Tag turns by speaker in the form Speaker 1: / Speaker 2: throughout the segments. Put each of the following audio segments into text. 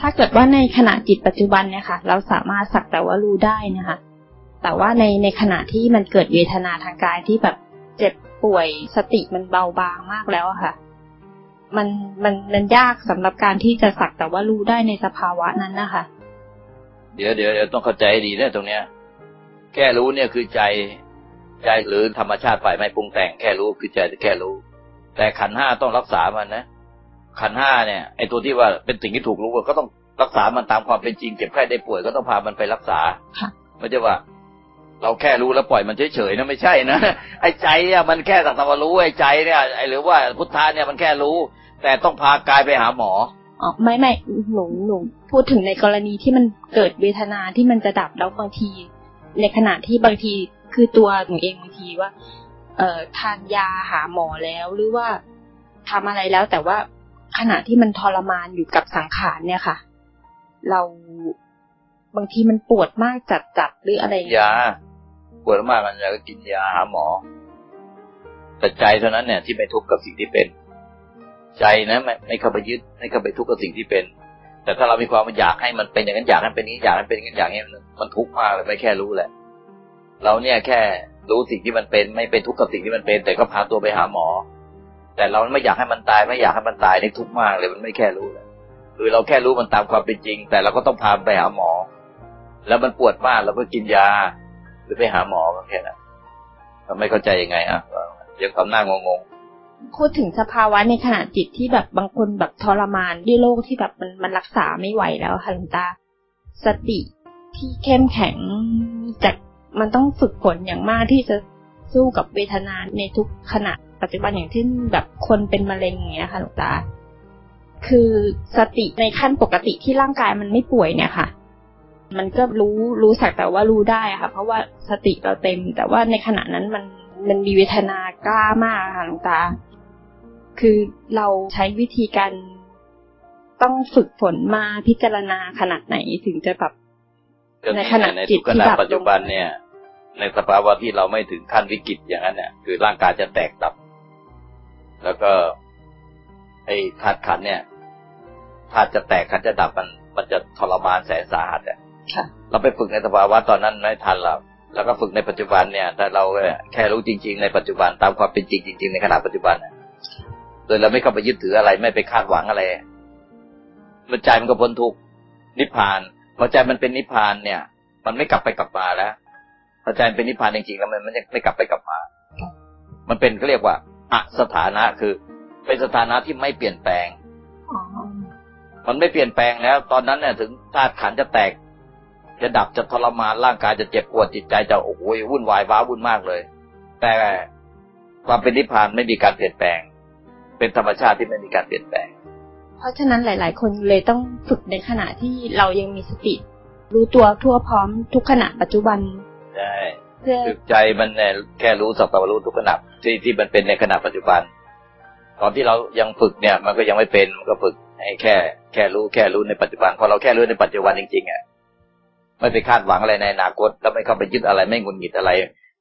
Speaker 1: ถ้าเกิดว่าในขณะจิตปัจจุบันเนี่ยค่ะ เราสามารถสักแต่ว่ารู้ได้นะคะ แต่ว่าในในขณะที่มันเกิดเวทนาทางกายที่แบบเจ็บป่วยสติมันเบาบางมากแล้วค่ะ มันมันมันยากสำหรับการที่จะสักแต่ว่ารู้ได้ในสภาวะนั้นนะคะ
Speaker 2: เดี๋ยวเดี๋ยวเดี๋ยวต้องเข้าใจดีนะตรงเนี้ย แค่รู้เนี่ยคือใจใจหรือธรรมชาติฝ่ายไม่ปรุงแต่งแค่รู้คือใจแค่รู้ แต่ขันห้าต้องรักษามันนะ ขันห้าเนี่ยไอตัวที่ว่าเป็นสิ่งที่ถูกรู้ก็ต้องรักษามันตามความเป็นจริงเจ็บไข้ได้ป่วยก็ต้องพามันไปรักษาไม่ใช่ว่า เราแค่รู้แล้วปล่อยมันเฉยๆนะไม่ใช่นะไอ้ใจเนี่ยมันแค่สักตะวันรู้ไอ้ใจเนี่ยไอ้หรือว่าพุทธะเนี่ยมันแค่รู้ แต่ต้องพากายไปหาหมอ
Speaker 1: อ๋อไม่ไม่หนูหนูพูดถึงในกรณีที่มันเกิดเวทนาที่มันจะดับแล้วบางที ในขณะที่บางทีคือตัวหนูเองบางทีว่า เอ่อทานยาหาหมอแล้วหรือว่าทำอะไรแล้วแต่ว่า ขณะที่มันทรมานอยู่กับสังขารเนี่ยค่ะ เราบางทีมันปวดมากจัดจัดหรืออะไร
Speaker 2: ยาปวดมากมันจะก็กินยาหาหมอแต่ใจเท่านั้นเนี่ยที่ไม่ทุกข์กับสิ่งที่เป็น ใจนะไม่ไม่เข้าไปยึดไม่เข้าไปทุกข์กับสิ่งที่เป็น แต่ถ้าเรามีความอยากให้มันเป็นอย่างนั้นอยากให้เป็นนี้อยากให้เป็นอย่างนั้นอยางนี้มันทุกข์มากเลยไม่แค่รู้แหละ เราเนี่ยแค่รู้สิ่งที่มันเป็น ไม่เป็นทุกข์กับสิ่งที่มันเป็น แต่ก็พาตัวไปหาหมอ แต่เราไม่อยากให้มันตายไม่อยากให้มันตายนี่ทุกข์มากเลยมันไม่แค่รู้เลยคือเราแค่รู้มันตามความเป็นจริง แต่เราก็ต้องพาไปหาหมอ แล้วมันปวดมากเราก็กินยาหรือไปหาหมอก็แค่นั้นเราไม่เข้าใจยังไงอะยังทำหน้างง
Speaker 1: ๆพูดถึงสภาวะในขณะจิตที่แบบบางคนแบบทรมานด้วยโรคที่แบบมันมันรักษาไม่ไหวแล้วค่ะหลวงตา สติที่เข้มแข็งจากมันต้องฝึกฝนอย่างมากที่จะสู้กับเวทนาในทุกขณะ ปัจจุบันอย่างเช่นแบบคนเป็นมะเร็งอย่างเงี้ยค่ะหลวงตา คือสติในขั้นปกติที่ร่างกายมันไม่ป่วยเนี่ยค่ะ มันก็รู้รู้สักแต่ว่ารู้ได้ค่ะ เพราะว่าสติเราเต็ม แต่ว่าในขณะนั้นมันมันมีเวทนากล้ามากค่ะหลวงตา คือเราใช้วิธีการต้องฝึกฝนมาพิจารณาขนาดไหนถึงจะแบบ
Speaker 2: ในขณะจิตที่แบบปัจจุบันเนี่ย ในสภาวะที่เราไม่ถึงขั้นวิกฤตอย่างนั้นเนี่ยคือร่างกายจะแตกดับ แล้วก็ ไอ้ธาตุขันเนี่ยธาตุจะแตกขันจะดับมัน มันจะทรมานแสนสาหัสอะเราไปฝึกในสภาวะตอนนั้นไม่ทันเราแล้วก็ฝึกในปัจจุบันเนี่ยถ้าเราแค่รู้จริง ๆ ในปัจจุบันตามความเป็นจริงจริง ๆ ในขณะปัจจุบันโดยเราไม่เข้าไปยึดถืออะไรไม่ไปคาดหวังอะไรมันใจมันก็พ้นทุกนิพพานพอใจมันเป็นนิพพานเนี่ย มันไม่กลับไปกลับมาแล้วพอใจเป็นนิพพานจริงๆแล้วมันมันไม่กลับไปกลับมา มันเป็นเขาเรียกว่า อสถานะคือ เป็นสถานะที่ไม่เปลี่ยนแปลงมันไม่เปลี่ยนแปลงแล้ว ตอนนั้นเนี่ยถึงธาตุขันจะแตก จะดับจะทรมานร่างกายจะเจ็บปวดจิตใจจะโอ้โหวุ่นวายว้าวุ่นมากเลย แต่ความเป็นนิพพานไม่มีการเปลี่ยนแปลง เป็นธรรมชาติที่ไม่มีการเปลี่ยนแปลง
Speaker 1: เพราะฉะนั้นหลาย ๆ คนเลยต้องฝึกในขณะที่เรายังมีสติ รู้ตัวทั่วพร้อมทุกขณะปัจจุบัน
Speaker 2: ใช่ คือใจมันเนี่ยแค่รู้สักแต่ว่ารู้ทุกขณะที่ที่มันเป็นในขณะปัจจุบัน ตอนที่เรายังฝึกเนี่ย มันก็ยังไม่เป็นมันก็ฝึกให้แค่ แค่รู้แค่รู้ในปัจจุบันพอเราแค่รู้ในปัจจุบันจริงๆอะไม่ไปคาดหวังอะไรในอนาคตแล้วไม่เข้าไปยึดอะไรไม่งุนหงิดอะไร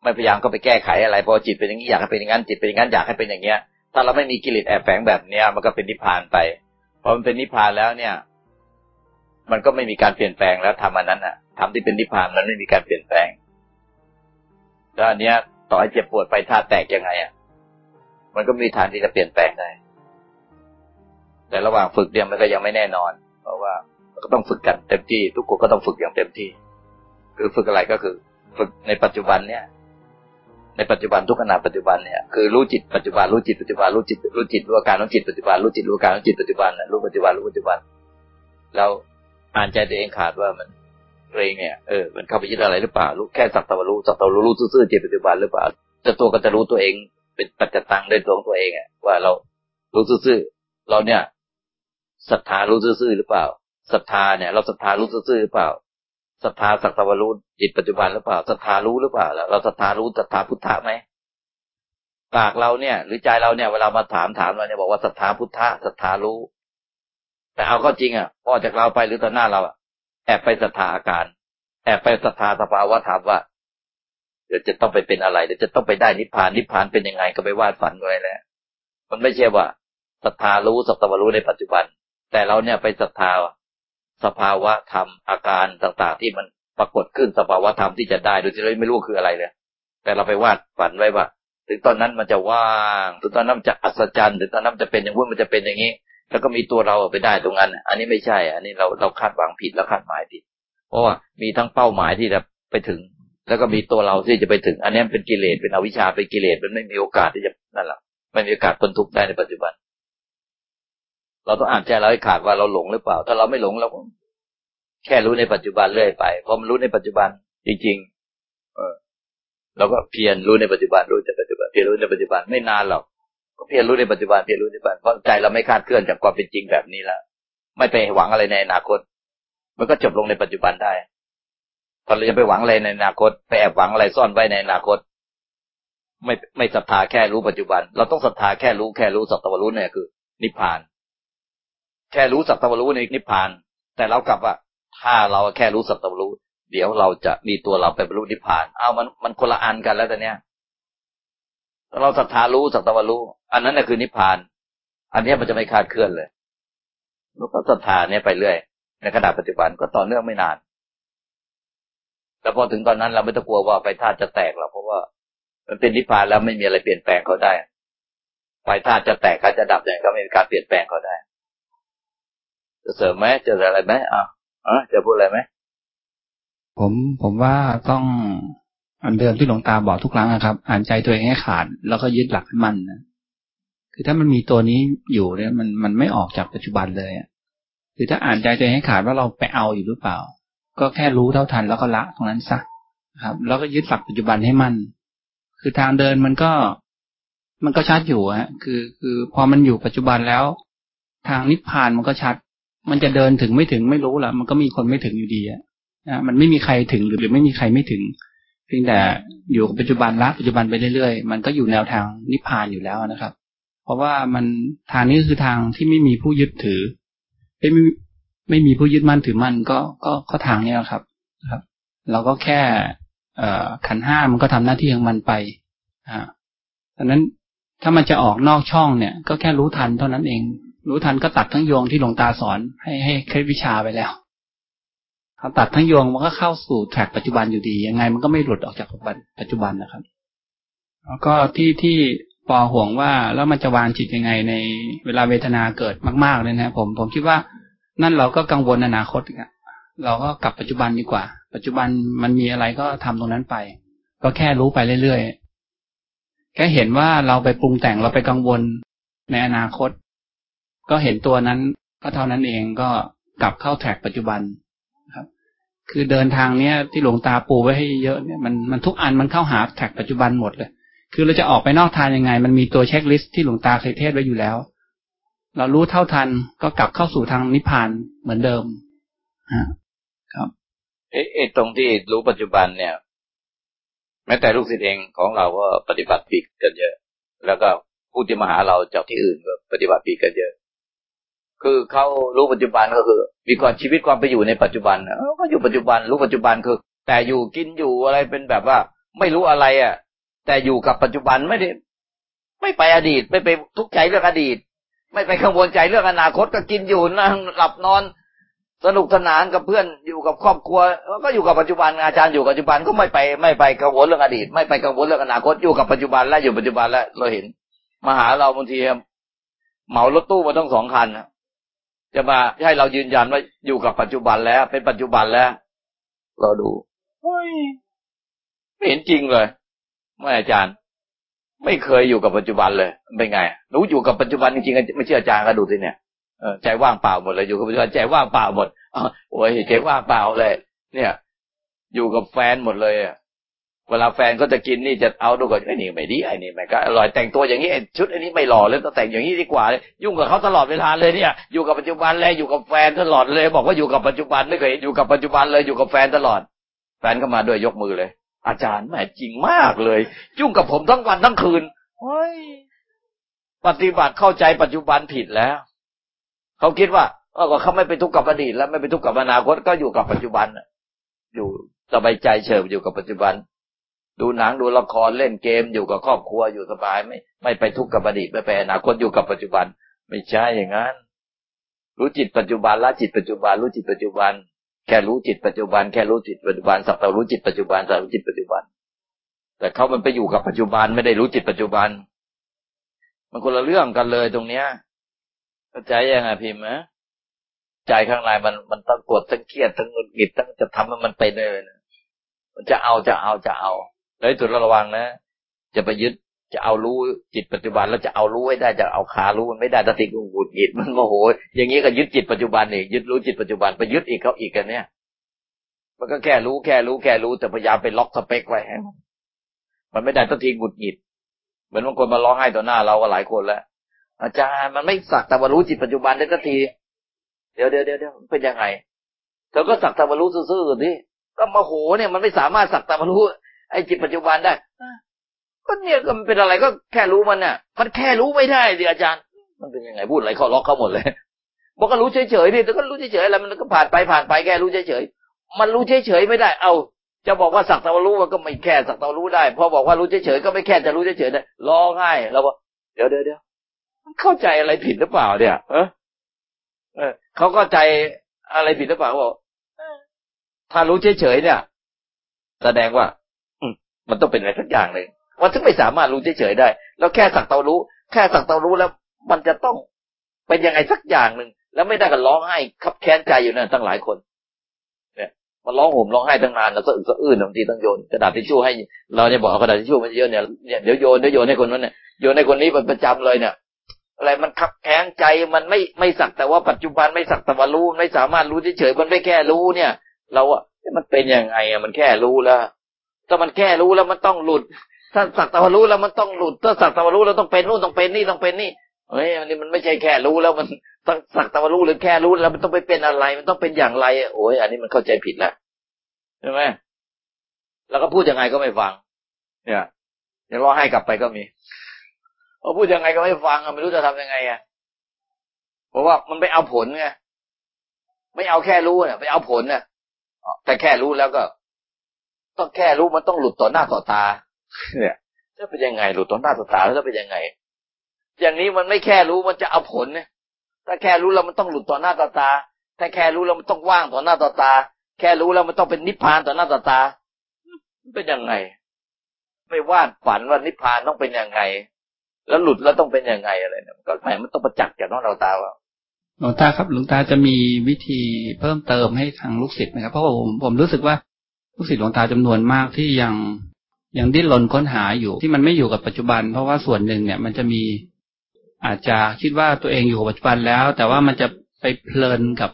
Speaker 2: ไม่พยายามก็ไปแก้ไขอะไรพอจิตเป็นอย่างนี้อยากให้เป็นอย่างนั้นจิตเป็นอย่างนั้นอยากให้เป็นอย่างเงี้ย ถ้าเราไม่มีกิเลสแอบแฝงแบบเนี้ยมันก็เป็นนิพพานไปพอมันเป็นนิพพานแล้วเนี่ย มันก็ไม่มีการเปลี่ยนแปลงแล้วทำอันนั้นอะทำที่เป็นนิพพานมันไม่มีการเปลี่ยนแปลง แล้วอันเนี้ย ต่อให้เจ็บปวดไปธาตุแตกยังไงอะ มันก็มีทางที่จะเปลี่ยนแปลงได้ แต่ระหว่างฝึกเนี่ยมันก็ยังไม่แน่นอน เพราะว่าก็ต้องฝึกกันเต็มที่ ทุกคนก็ต้องฝึกอย่างเต็มที่ คือฝึกอะไรก็คือ ฝึกในปัจจุบันเนี่ย ในปัจจุบันทุกขณะปัจจุบันเนี่ยคือรู้จิตปัจจุบันรู้จิตปัจจุบันรู้จิตรู้จิตรู้อาการรู้จิตปัจจุบันรู้จิตรู้อาการรู้จิตปัจจุบันรู้ปัจจุบันรู้ปัจจุบันแล้วอ่านใจตัวเองขาดว่ามัน ตัวเองเนี่ยเออมันเข้าไปยึดอะไรหรือเปล่ารู้แค่สักตะวันรู้สักตะวันรู้ซื่อๆจิตปัจจุบันหรือเปล่าจะตัวก็จะรู้ตัวเอง เป็นปัจจตังด้วยตัวของตัวเองอะว่าเรารู้ซื่อๆเราเนี่ยศรัทธารู้ซื่อๆหรือเปล่าศรัทธาเนี่ย เราศรัทธารู้ซื่อๆหรือเปล่าศรัทธาสักตะวันรู้จิตปัจจุบันหรือเปล่าศรัทธารู้หรือเปล่าเราศรัทธารู้ศรัทธาพุทธะไหมปากเราเนี่ย หรือใจเราเนี่ยเวลามาถามถามเราเนี่ยบอกว่าศรัทธาพุทธะศรัทธารู้ แต่เอาก็จริงอะพอจากเราไปหรือต่อหน้าเราอะ แอบไปศรัทธาอาการ แอบไปศรัทธาสภาวะธรรมว่าเดี๋ยวจะต้องไปเป็นอะไรเดี๋ยวจะต้องไปได้นิพพานนิพพานเป็นยังไงก็ไปวาดฝันไว้แล้วมันไม่ใช่ว่าศรัทธารู้สัตวรู้ในปัจจุบัน แต่เราเนี่ยไปศรัทธาสภาวะธรรมอาการต่างๆ ที่มันปรากฏขึ้นสภาวะธรรมที่จะได้โดยที่เราไม่รู้คืออะไรเลยแต่เราไปวาดฝันไว้ว่าถึงตอนนั้นมันจะว่าง ถึงตอนนั้นจะอัศจรรย์ ถึงตอนนั้นจะเป็นอย่างนู้นมันจะเป็นอย่างนี้ แล้วก็มีตัวเราไปได้ตรงนั้น อันนี้ไม่ใช่ อันนี้เราเราคาดหวังผิดแล้วคาดหมายผิด เพราะว่ามีทั้งเป้าหมายที่จะไปถึง แล้วก็มีตัวเราที่จะไปถึง อันนี้เป็นกิเลสเป็นอวิชชาเป็นกิเลสมันไม่มีโอกาสที่จะนั่นแหละไม่มีโอกาสพ้นทุกข์ได้ในปัจจุบัน เราต้องอ่านใจเราให้ขาดว่าเราหลงหรือเปล่า ถ้าเราไม่หลงเราก็แค่รู้ในปัจจุบันเรื่อยไปพอมันรู้ในปัจจุบันจริง ๆ เออเราก็เพียรรู้ในปัจจุบันรู้ในปัจจุบันเพียรรู้ในปัจจุบันไม่นานหรอก ก็เพียรรู้ในปัจจุบันเพียรรู้ในปัจจุบันเพราะใจเราไม่คาดเคลื่อนจากความเป็นจริงแบบนี้แล้วไม่ไปหวังอะไรในอนาคต มันก็จบลงในปัจจุบันได้พอเราจะไปหวังอะไรในอนาคตไปแอบหวังอะไรซ่อนไว้ในอนาคต ไม่ไม่ศรัทธาแค่รู้ปัจจุบัน เราต้องศรัทธาแค่รู้แค่รู้สัตว์รู้เนี่ยคือ นิพพาน แค่รู้สัตว์รู้ในนิพพาน แต่เรากลับว่า ถ้าเราแค่รู้สัตว์รู้ เดี๋ยวเราจะมีตัวเราไปบรรลุนิพพาน เอามันมันคนละอันกันแล้วแต่เนี้ย เราศรัทธารู้สัตว์รู้ อันนั้นน่ะคือนิพพาน อันนี้มันจะไม่คาดเคลื่อนเลยแล้วก็ศรัทธาเนี่ยไปเรื่อย ในขณะปัจจุบันก็ต่อเนื่องไม่นาน แต่พอถึงตอนนั้นเราไม่ต้องกลัวว่าไฟธาตุจะแตกหรอกเพราะว่ามันเป็นนิพพานแล้วไม่มีอะไรเปลี่ยนแปลงเขาได้ไฟธาตุจะแตกเขาจะดับอย่างก็ไม่มีการเปลี่ยนแปลงเขาได้ จะเสริมไหมจะอะไรไหมอะอะจะพูดอะไรไหม
Speaker 3: ผมผมว่าต้อง อันเดิมที่หลวงตาบอกทุกครั้งนะครับ อ่านใจตัวเองให้ขาด แล้วก็ยึดหลักให้มันนะคือถ้ามันมีตัวนี้อยู่เนี่ยมันมันไม่ออกจากปัจจุบันเลยคือถ้าอ่านใจตัวเองให้ขาดว่าเราไปเอาอยู่หรือเปล่า ก็แค่รู้เท่าทันแล้วก็ละตรงนั้นซะครับ แล้วก็ยึดหลักปัจจุบันให้มัน คือทางเดินมันก็ มันก็ชัดอยู่ฮะ คือคือพอมันอยู่ปัจจุบันแล้ว ทางนิพพานมันก็ชัด มันจะเดินถึงไม่ถึงไม่รู้ละมันก็มีคนไม่ถึงอยู่ดีอะนะมันไม่มีใครถึงหรือหรือไม่มีใครไม่ถึง เพียงแต่อยู่กับปัจจุบันละปัจจุบันไปเรื่อยๆ มันก็อยู่แนวทางนิพพานอยู่แล้วนะครับ เพราะว่ามันทางนี้คือทางที่ไม่มีผู้ยึดถือ ไม่ไม่มีผู้ยึดมั่นถือมั่นก็ก็ก็ทางนี้ครับครับ เราก็แค่ขันห้ามันก็ทำหน้าที่ของมันไป อ่าดังนั้นถ้ามันจะออกนอกช่องเนี่ย ก็แค่รู้ทันเท่านั้นเอง รู้ทันก็ตัดทั้งโยงที่หลวงตาสอนให้ให้เคล็ดวิชาไปแล้ว พอตัดทั้งยวงมันก็เข้าสู่แทร็กปัจจุบันอยู่ดี ยังไงมันก็ไม่หลุดออกจากปัจจุบันนะครับ แล้วก็ที่ที่ปอห่วงว่าแล้วมันจะวางจิตยังไงในเวลาเวทนาเกิดมากๆเลยนะผมผมคิดว่านั่นเราก็กังวลอนาคตอะเราก็กลับปัจจุบันดีกว่า ปัจจุบันมันมีอะไรก็ทำตรงนั้นไป ก็แค่รู้ไปเรื่อยๆแค่เห็นว่าเราไปปรุงแต่งเราไปกังวลในอนาคต ก็เห็นตัวนั้นก็เท่านั้นเองก็กลับเข้าแท็กปัจจุบัน คือเดินทางเนี้ยที่หลวงตาปูไว้ให้เยอะเนี่ยมันมันทุกอันมันเข้าหาแท็กปัจจุบันหมดเลย คือเราจะออกไปนอกทางยังไง มันมีตัวเช็คลิสต์ที่หลวงตาเคยเทศไว้อยู่แล้ว เรารู้เท่าทันก็กลับเข้าสู่ทางนิพพานเหมือนเดิมฮะครับ
Speaker 2: เอ๊ะตรงที่รู้ปัจจุบันเนี่ย แม้แต่ลูกศิษย์เองของเราก็ปฏิบัติผิดกันเยอะ แล้วก็ผู้ที่มาหาเราจากที่อื่นก็ปฏิบัติผิดกันเยอะ คือเขารู้ปัจจุบันก็คือ มีความชีวิตความไปอยู่ในปัจจุบันก็อยู่ปัจจุบันรู้ปัจจุบันคือ แต่อยู่กินอยู่อะไรเป็นแบบว่า ไม่รู้อะไรอะ แต่อยู่กับปัจจุบันไม่ได้ไม่ไปอดีตไม่ไปทุกข์ใจเรื่องอดีต ไม่ไปกังวลใจเรื่องอนาคตก็กินอยู่นั่งหลับนอน สนุกสนานกับเพื่อนอยู่กับครอบครัว ก็อยู่กับปัจจุบันอาจารย์อยู่ปัจจุบันก็ไม่ไปไม่ไปกังวลเรื่องอดีต ไม่ไปกังวลเรื่องอนาคตอยู่กับปัจจุบันและอยู่ปัจจุบันแล้วเราเห็นมาหาเราบางทีเหมา รถตู้มาทั้งสองคัน จะมาให้เรายืนยันว่าอยู่กับปัจจุบันแล้ว เป็นปัจจุบันแล้ว เราดูไม่เห็นจริงเลยไม่อาจารย์ ไม่เคยอยู่กับปัจจุบันเลยเป็นไงรู้อยู่กับปัจจุบันจริงๆไม่เชื่ออาจารย์ก็ดูสิเนี่ยใจว่างเปล่าหมดเลยอยู่กับปัจจุบันใจว่างเปล่าหมดโอ้ยใจว่างเปล่าเลย เนี่ย อยู่กับแฟนหมดเลยอะ เวลาแฟนก็จะกินนี่จะเอาดูก่อนไอ้นี่ไม่ดีไอ้นี่ไม่ก็อร่อยแต่งตัวอย่างนี้ชุดอันนี้ไม่หล่อเลยต้องแต่งอย่างนี้ดีกว่าเลยยุ่งกับเขาตลอดเวลาเลยเนี่ย อยู่กับปัจจุบันเลยอยู่กับแฟนตลอดเลย บอกว่าอยู่กับปัจจุบันไม่เคยอยู่กับปัจจุบันเลยอยู่กับแฟนตลอด แฟนก็มาด้วยยกมือเลย อาจารย์แม่จริงมากเลย ยุ่งกับผมทั้งวันทั้งคืนเฮ้ยปฏิบัติเข้าใจปัจจุบันผิดแล้วเขาคิดว่าเออเขาไม่ไปทุกข์กับอดีตแล้วไม่ไปทุกข์กับอนาคตก็อยู่กับปัจจุบันอยู่สบายใจเฉยอยู่กับปัจจุบัน ดูหนังดูละครเล่นเกมอยู่กับครอบครัวอยู่สบายไม่ไม่ไปทุกข์กับอดีตไม่ไปอนาคตอยู่กับปัจจุบัน ไม่ใช่อย่างนั้น รู้จิตปัจจุบันละจิตปัจจุบันรู้จิตปัจจุบัน แค่รู้จิตปัจจุบันแค่รู้จิตปัจจุบันสักแต่รู้จิตปัจจุบันสักรู้จิตปัจจุบัน แต่เขามันไปอยู่กับปัจจุบันไม่ได้รู้จิตปัจจุบัน มันคนละเรื่องกันเลยตรงเนี้ยเข้าใจยังไงพิมพ์นะใจข้างในมันมันต้องกดทั้งเครียดทั้งหงุดหงิดทั้งจะทำให้มันเป็นเลยนะมันจะเอาจะเอาจะเอา เลยตัวระวังนะ จะไปยึดจะเอารู้จิตปัจจุบันแล้วจะเอารู้ไว้ได้จะเอาขารู้มันไม่ได้ตัดสินหงุดหงิดมันโมโหอย่างนี้ก็ยึดจิตปัจจุบันนี่ยึดรู้จิตปัจจุบันไปยึดอีกเขาอีกกันเนี่ย มันก็แค่รู้แค่รู้แค่รู้แต่พยายามไปล็อกสเปคไว้ให้มันไม่ได้ตัดสินหงุดหงิดเหมือนบางคนมาร้องไห้ต่อหน้าเราก็หลายคนแล้ว อาจารย์มันไม่สักแต่ว่ารู้จิตปัจจุบันได้สักที เดี๋ยวเดี๋ยวเดี๋ยวเป็นยังไงเธอก็สักแต่ว่ารู้ซื่อๆสิก็มาโหเนี่ยมันไม่สามารถสักแต่ว่ารู้ ไอ้จิตปัจจุบันได้ก็เนี่ยก็มันเป็นอะไรก็แค่รู้มันเนี่ยมันแค่รู้ไม่ได้ดิอาจารย์ มันเป็นยังไงพูดอะไรเขาล็อกเขาหมดเลยบอกก็รู้เฉยๆดิแต่ก็รู้เฉยๆแล้วมันก็ผ่านไปผ่านไปแค่รู้เฉยๆมันรู้เฉยๆไม่ได้ เอาจะบอกว่าสักแต่ว่ารู้มันก็ไม่แค่สักแต่รู้ได้พอบอกว่ารู้เฉยๆก็ไม่แค่จะรู้เฉยๆได้ร้องไห้เราบอกเดี๋ยวเดี๋ยวเดี๋ยวเข้าใจอะไรผิดหรือเปล่าเนี่ยเออเออเขาเข้าใจอะไรผิดหรือเปล่าบอกถ้ารู้เฉยๆเนี่ย แสดงว่า มันต้องเป็นอะไรสักอย่างหนึ่งมันถึงไม่สามารถรู้เฉยๆได้ แล้วแค่สักเตารู้ แค่สักเตารู้แล้ว มันจะต้องเป็นยังไงสักอย่างหนึ่งแล้วไม่ได้กันร้องไห้ขับแค้นใจอยู่นั่นตั้งหลายคน เนี่ย มันร้องห่มร้องไห้ตั้งนานแล้วก็อึกสะอื้นบางทีต้องโยนกระดาษทิชชู่ให้ เราเนี่ยบอกกระดาษทิชชู่มันเยอะเนี่ยเนี่ยเดี๋ยวโยนเดี๋ยวโยนให้คนนั้นเนี่ยโยนให้คนนี้เป็นประจำเลยเนี่ยอะไรมันขับแค้นใจมันไม่ไม่สักแต่ว่าปัจจุบันไม่สักแต่ว่ารู้ไม่สามารถรู้เฉยๆมันไม่แค่รู้เนี่ย เราอะมันเป็นยังไงอะมันแค่รู้แล้ว ถ้ามันแค่รู้แล้วมันต้องหลุด ถ้าสักตะวันรู้แล้วมันต้องหลุด ถ้าสักตะวันรู้แล้วต้องเป็นนู่นต้องเป็นนี่ต้องเป็นนี่เฮ้ยอันนี้มันไม่ใช่แค่รู้แล้วมันต้องสักตะวันรู้หรือแค่รู้แล้วมันต้องไปเป็นอะไร มันต้องเป็นอย่างไรโอ้ยอันนี้มันเข้าใจผิดแล้วใช่ไหมแล้วก็พูดยังไงก็ไม่ฟัง เนี่ยยังร้องไห้กลับไปก็มีพอพูดยังไงก็ไม่ฟังไม่รู้จะทำยังไงอะเพราะว่ามันไปเอาผลไงไม่เอาแค่รู้เนี่ยไปเอาผลเนี่ยแต่แค่รู้แล้วก็ ต้องแค่รู้มันต้องหลุดต่อหน้าต่อตา เนี่ยจะเป็นยังไง หลุดต่อหน้าต่อตาแล้วจะเป็นยังไง อย่างนี้มันไม่แค่รู้มันจะเอาผลเนี่ยถ้าแค่รู้แล้วมันต้องหลุดต่อหน้าต่อตา ถ้าแค่รู้แล้วมันต้องว่างต่อหน้าต่อตา แค่รู้แล้วมันต้องเป็นนิพพานต่อหน้าต่อตาเป็นยังไง ไม่วาดฝันว่านิพพานต้องเป็นยังไง แล้วหลุดแล้วต้องเป็นยังไงอะไรเนี่ยก็แหมมันต้องประจักษ์จากน้องเราตาว่า
Speaker 3: หลวงตาครับหลวงตาจะมีวิธีเพิ่มเติมให้ทางลูกศิษย์นะครับ เพราะว่าผมผมรู้สึกว่า ลูกศิษย์หลวงตาจำนวนมากที่ยังยังดิ้นรนค้นหาอยู่ที่มันไม่อยู่กับปัจจุบัน เพราะว่าส่วนหนึ่งเนี่ยมันจะมีอาจจะคิดว่าตัวเองอยู่กับปัจจุบันแล้ว แต่ว่ามันจะไปเพลินกับ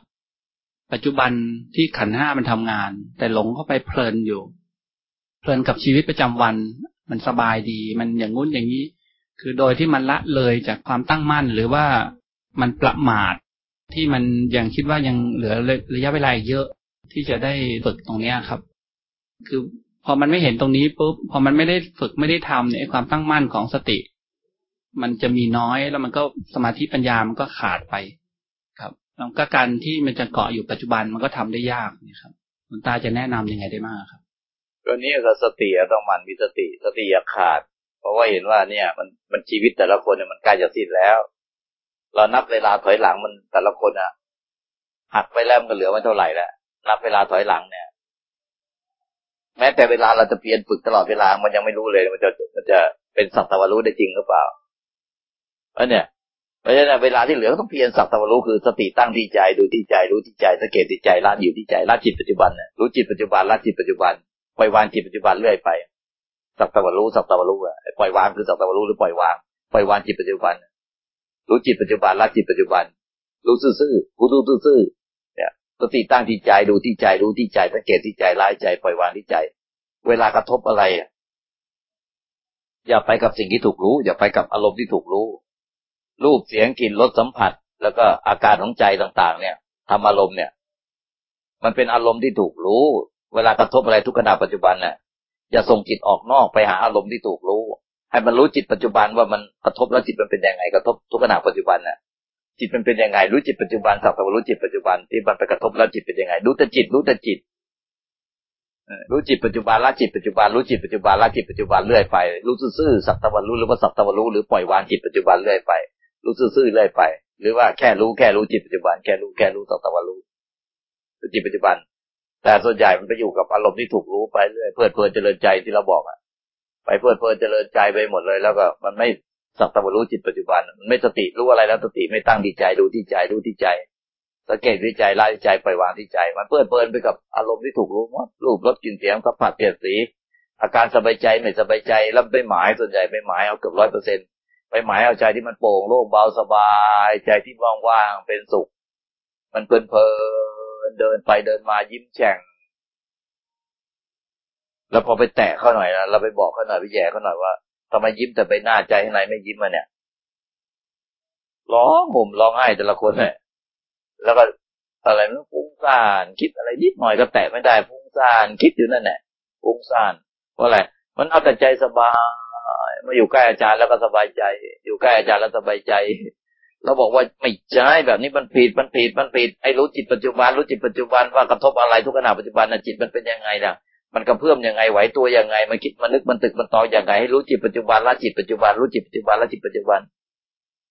Speaker 3: ปัจจุบันที่ขันห้ามันทำงาน แต่หลงเข้าไปเพลินอยู่ เพลินกับชีวิตประจำวัน มันสบายดี มันอย่างงู้นอย่างนี้ คือโดยที่มันละเลยจากความตั้งมั่น หรือว่ามันประมาทที่มันยังคิดว่ายังเหลือระยะเวลาเยอะที่จะได้ฝึกตรงเนี้ยครับ คือพอมันไม่เห็นตรงนี้ปุ๊บพอมันไม่ได้ฝึกไม่ได้ทำเนี่ยความตั้งมั่นของสติ มันจะมีน้อยแล้วมันก็สมาธิปัญญามันก็ขาดไป ครับแล้วก็การที่มันจะเกาะอยู่ปัจจุบันมันก็ทำได้ยากนะครับหลวงตาจะแนะนํำยังไงได้มากครับ
Speaker 2: ตัวนี้ก็สติต้องมันมีสติ สติอย่าขาด เพราะว่าเห็นว่าเนี่ย มันมันชีวิตแต่ละคนเนี่ยมันใกล้จะสิ้นแล้ว เรานับเวลาถอยหลังมันแต่ละคนอะหักไปแล้วมันเหลือไม่เท่าไหร่แล้วนับเวลาถอยหลังเนี่ย แม้แต่เวลาเราจะเปลี่ยนฝึกตลอดเวลา มันยังไม่รู้เลย มันจะมันจะเป็นสัตวรู้ได้จริงหรือเปล่าเพราะเนี่ยเพราะฉะนั้นเวลาที่เหลือต้องเพียรสัตวรู้คือสติตั้งที่ใจดูที่ใจรู้ที่ใจสังเกตที่ใจละอยู่ที่ใจละจิตปัจจุบันเนี่ยรู้จิตปัจจุบันละจิตปัจจุบันปล่อยวางจิตปัจจุบันเรื่อยไปสัตวรู้สัตวรู้อะปล่อยวางคือสัตวรู้หรือปล่อยวางปล่อยวางจิตปัจจุบัน รู้จิตปัจจุบันละจิตปัจจุบัน รู้ซื่อๆรู้ซื่อ สติตั้งที่ใจดูที่ใจรู้ที่ใจสังเกตที่ใจร้ายใจปล่อยวางที่ใจ เวลากระทบอะไรอย่าไปกับสิ่งที่ถูกรู้ อย่าไปกับอารมณ์ที่ถูกรู้ รูปเสียงกลิ่นรสสัมผัส แล้วก็อาการของใจต่างๆ เนี่ยทำอารมณ์เนี่ย มันเป็นอารมณ์ที่ถูกรู้ เวลากระทบอะไรทุกขณะปัจจุบันเนี่ยอย่าส่งจิตออกนอกไปหาอารมณ์ที่ถูกรู้ ให้มันรู้จิตปัจจุบันว่ามันกระทบแล้วจิตมันเป็นยังไงกระทบทุกขณะปัจจุบันเนี่ย จิตมันเป็นยังไง รู้จิตปัจจุบันสักแต่ว่ารู้จิตปัจจุบันที่มันไปกระทบแล้วจิตเป็นยังไง รู้แต่จิต รู้แต่จิตรู้จิตปัจจุบันละจิตปัจจุบันรู้จิตปัจจุบันละจิตปัจจุบันเรื่อยไปรู้ซื่อสักตะวันรู้หรือว่าสักตะวันรู้หรือปล่อยวางจิตปัจจุบันเรื่อยไป รู้ซื่อเรื่อยไป หรือว่าแค่รู้แค่รู้จิตปัจจุบันแค่รู้แค่รู้สัตวรู้จิตปัจจุบัน แต่ส่วนใหญ่มันไปอยู่กับอารมณ์ที่ถูกรู้ไปเรื่อยเพลิดเพลินเจริญใจที่เราบอกอะไปเพลิดเพลินเจริญใจไปหมดเลย แล้วก็มันไม่ สัตวรู้จิตปัจจุบัน มันไม่สติรู้อะไรแล้วสติไม่ตั้งที่ใจดูที่ใจรู้ที่ใจ สังเกตที่ใจละที่ใจปล่อยวางที่ใจ มันเพลิดเพลินไปกับอารมณ์ที่ถูกรู้หมดรูปรสกลิ่นเสียงสัมผัสเปลี่ยนสี อาการสบายใจไม่สบายใจแล้วไปหมายส่วนใหญ่ไปหมายเอาเกือบร้อยเปอร์เซ็นไปหมายเอาใจที่มันโปร่งโล่งเบาสบาย ใจที่ว่างๆเป็นสุข มันเพลินเพลินเดินไปเดินมายิ้มแฉ่งแล้วพอไปแตะเขาหน่อยนะเราไปบอกเขาหน่อยไปแย่เขาหน่อยว่า ทำไมยิ้มแต่ไปหน้าใจข้างในไม่ยิ้มมาเนี่ยร้องห่มร้องไห้แต่ละคนเนี่ยแล้วก็อะไรนั้นฟุ้งซ่านคิดอะไรนิดหน่อยก็แตะไม่ได้ฟุ้งซ่านคิดอยู่นั่นแหละฟุ้งซ่านเพราะอะไรมันเอาแต่ใจสบายมาอยู่ใกล้อาจารย์แล้วก็สบายใจ อยู่ใกล้อาจารย์แล้วสบายใจ เราบอกว่าไม่ใช่แบบนี้มันผิดมันผิดมันผิดไอ้รู้จิตปัจจุบันรู้จิตปัจจุบันว่ากระทบอะไรทุกขณะปัจจุบันนะจิตมันเป็นยังไงนะ มันกระเพื่อมยังไงไหวตัวยังไง มันคิดมันนึกมันตึกมันตอยังไงให้รู้จิตปัจจุบันละจิตปัจจุบันรู้จิตปัจจุบันละจิตปัจจุบัน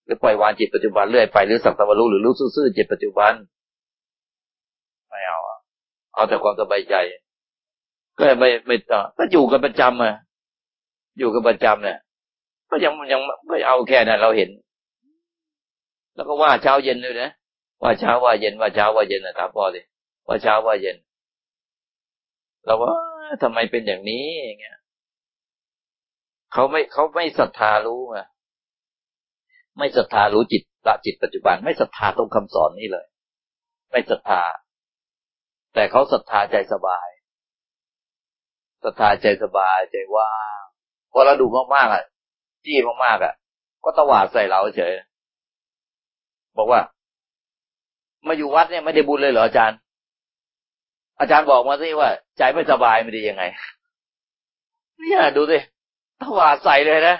Speaker 2: หรือปล่อยวางจิตปัจจุบันเรื่อยไปหรือสักตะวันรู้หรือรู้ซื่อๆจิตปัจจุบันไม่เอาเอาแต่ความสบายใจ ก็ไม่ไม่ต่อก็อยู่กันประจำอะอยู่กันประจำเนี่ยก็ยังยังไม่เอาแค่นั้นเราเห็น แล้วก็ว่าเช้าเย็นเลยนะว่าเช้าว่าเย็นว่าเช้าว่าเย็นนะถามพ่อสิว่าเช้าว่าเย็นเราว่า ทำไมเป็นอย่างนี้อย่างเงี้ยเขาไม่เขาไม่ศรัทธารู้ไงไม่ศรัทธารู้จิตละจิตปัจจุบัน ไม่ศรัทธาตรงคำสอนนี้เลย ไม่ศรัทธา แต่เขาศรัทธาใจสบายศรัทธาใจสบายใจว่างพอเราดูมากๆอะ จี้มากๆอะ ก็ตวาดใส่เราเฉยบอกว่า มาอยู่วัดเนี่ยไม่ได้บุญเลยเหรออาจารย์ อาจารย์บอกมาสิว่า ใจไม่สบายไม่ดียังไง เนี่ยดูสิถวาใส่เลยนะ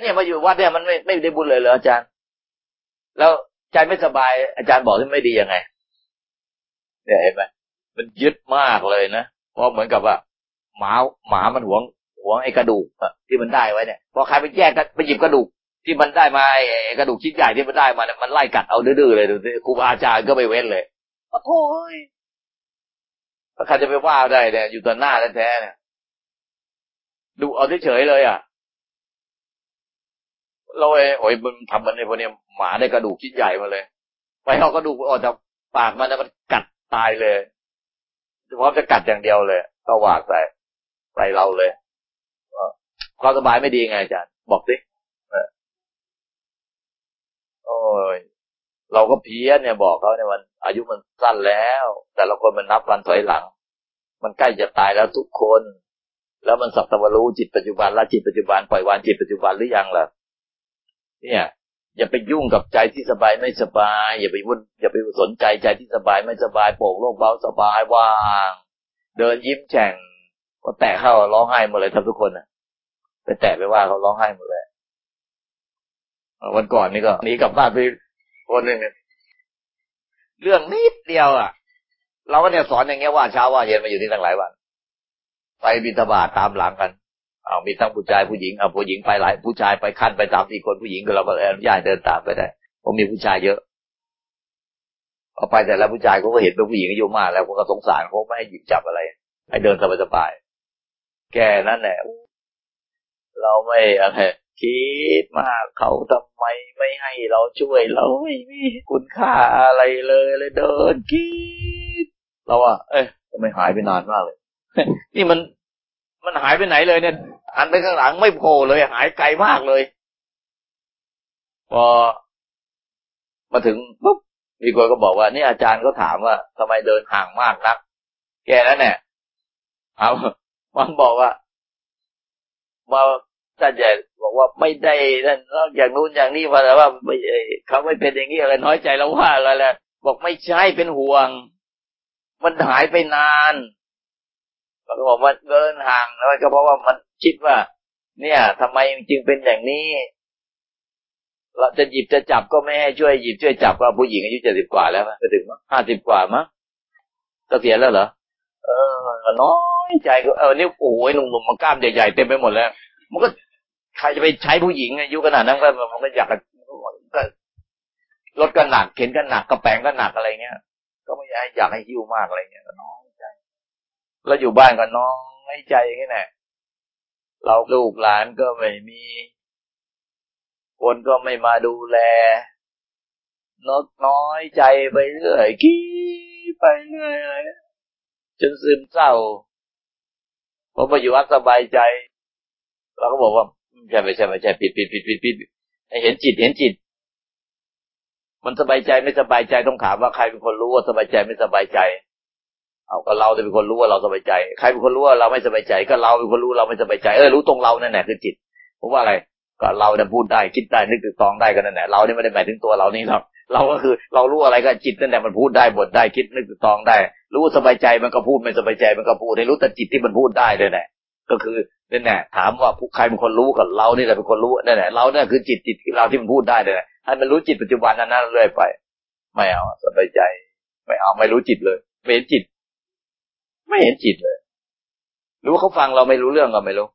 Speaker 2: เนี่ยมาอยู่วัดเนี่ยมันไม่ไม่ได้บุญเลยเหรออาจารย์ แล้วใจไม่สบาย อาจารย์บอกที่ไม่ดียังไงเนี่ยเห็นไหมมันยึดมากเลยนะเพราะเหมือนกับว่าหมาหมามันหวงหวงไอ้กระดูกที่มันได้ไว้เนี่ยพอใครไปแยกไปหยิบกระดูกที่มันได้มาไอ้กระดูกชิ้นใหญ่ที่มันได้มาเนี่ยมันไล่กัดเอาดื้อเลยดูสิครูบาอาจารย์ก็ไม่เว้นเลยโอ้โห ใครจะไปว่าได้เนี่ยอยู่ต่อหน้าแท้ๆเนี่ย ดูเอาเฉยเลยอะเราเองโอ้ยมันทำมันในพวกนี้หมาได้กระดูกชิ้นใหญ่มาเลย ไปเอากระดูกออกจากปากมันแล้วมันกัดตายเลยเฉพาะจะกัดอย่างเดียวเลย ก็วากใส่ใส่เราเลยความสบายไม่ดีไงอาจารย์ บอกสิโอ้ย เราก็เพี้ยนเนี่ยบอกเขาในวัน อายุมันสั้นแล้ว แต่ละคนมันนับวันถอยหลัง มันใกล้จะตายแล้วทุกคน แล้วมันสักตะวันรู้จิตปัจจุบันละจิตปัจจุบันปล่อยวางจิตปัจจุบันหรือยังล่ะเนี่ยอย่าไปยุ่งกับใจที่สบายไม่สบาย อย่าไปวุ่นอย่าไปสนใจใจที่สบายไม่สบายโปร่งโล่งเบาสบายว่าง เดินยิ้มแฉ่งก็แตะเข้าร้องไห้หมดเลยทั้งทุกคนอะ ไปแตะไปว่าเขาร้องไห้หมดเลยวันก่อนนี่ก็หนีกลับบ้านไป คนหนึ่งเรื่องนิดเดียวอะ เราก็เนี่ยสอนอย่างเงี้ยว่าเช้าว่าเย็นมาอยู่ที่ตั้งหลายวันไปบิณฑบาตตามหลังกันเอามีทั้งผู้ชายผู้หญิงเอาผู้หญิงไปหลาย ผู้ชายไปขั้นไปสามสี่คนผู้หญิงก็เราก็อนุญาตเดินตามไปได้ผมมีผู้ชายเยอะพอไปแต่แล้วผู้ชายเขาก็เห็นเป็นผู้หญิงอายุมากแล้วเขาก็สงสารเขาไม่ให้หยิบจับอะไร ให้เดินสบายๆแกนั่นแหละเราไม่อะไร คิดมากเขาทำไมไม่ให้เราช่วยเราไม่มีคุณค่าอะไรเลยเลยเดินคิดเราว่า เอ้ยทำไมหายไปนานมากเลย นี่มันมันหายไปไหนเลยเนี่ยหันไปข้างหลังไม่โผล่เลย หายไกลมากเลย พอมาถึงปุ๊บมีคนก็บอกว่า นี่อาจารย์ก็ถามว่าทำไมเดินห่างมากนัก แกนั้นเนี่ยเอามันบอกว่ามา ท่านใหญ่บอกว่าไม่ได้นั่นอย่างนู้นอย่างนี้ว่าแต่ว่าไม่เขาไม่เป็นอย่างนี้อะไรน้อยใจแล้วว่าอะไรแหละบอกไม่ใช่เป็นห่วง มันหายไปนานก็บอกว่าเดินห่างแล้วก็เพราะว่ามันคิดว่า เนี่ยทำไมจึงเป็นอย่างนี้ เราจะหยิบจะจับก็ไม่ให้ช่วยหยิบช่วยจับว่าผู้หญิงอายุเจ็ดสิบกว่าแล้วจะถึงมั้งห้าสิบกว่ามั้งก็เสียแล้วเหรอเออน้อยใจก็เออนี่โอ้ยหนุ่มๆมากล้ามใหญ่ๆเต็มไปหมดแล้ว มันก็ ใครจะไปใช้ผู้หญิงอายุขนาดนั้นก็มันก็อยากก็รถก็หนักเข็นก็หนักกระแปงก็หนักอะไรเงี้ย ก็ไม่อยากอยากให้หิ้วมากอะไรเงี้ยก็น้อยใจ แล้วอยู่บ้านก็น้อยใจแค่ไหนเราลูกหลานก็ไม่มี คนก็ไม่มาดูแลนกน้อยใจไปเรื่อยกี้ไปเรื่อยจนซึมเศร้าพอมาอยู่วัดสบายใจ เราก็บอกว่า ใช่ไม่ใช่ไม่ใช่ผิดผิดผิดผิดผิดเห็นจิตเห็นจิต มันสบายใจไม่สบายใจต้องถามว่าใครเป็นคนรู้ว่าสบายใจไม่สบายใจ เอาก็เราจะเป็นคนรู้ว่าเราสบายใจ ใครเป็นคนรู้ว่าเราไม่สบายใจ ก็เราเป็นคนรู้เราไม่สบายใจเออรู้ตรงเรานั่นแหละคือจิตเพราะว่าอะไรก็เราเนี่ยพูดได้คิดได้นึกตึกตองได้กันนั่นแหละเราเนี่ยไม่ได้หมายถึงตัวเรานี่หรอกเราก็คือเรารู้อะไรก็จิตนั่นแหละมันพูดได้บทได้คิดนึกตึกตองได้ รู้สบายใจมันก็พูดไม่สบายใจมันก็พูดให้รู้แต่จิตที่มันพูดได้เลยแหละ ก็คือนั่นแหละถามว่าผู้ใครเป็นคนรู้กับเรานี่แหละเป็นคนรู้นั่นแหละเราเนี่ยคือจิตจิตเราที่มันพูดได้เลยให้มันรู้จิตปัจจุบันนั้นนั่นเรื่อยไป ไม่เอาสบายใจ ไม่เอาไม่รู้จิตเลยไม่เห็นจิต ไม่เห็นจิตเลย หรือว่าเขาฟังเราไม่รู้เรื่องก็ไม่รู้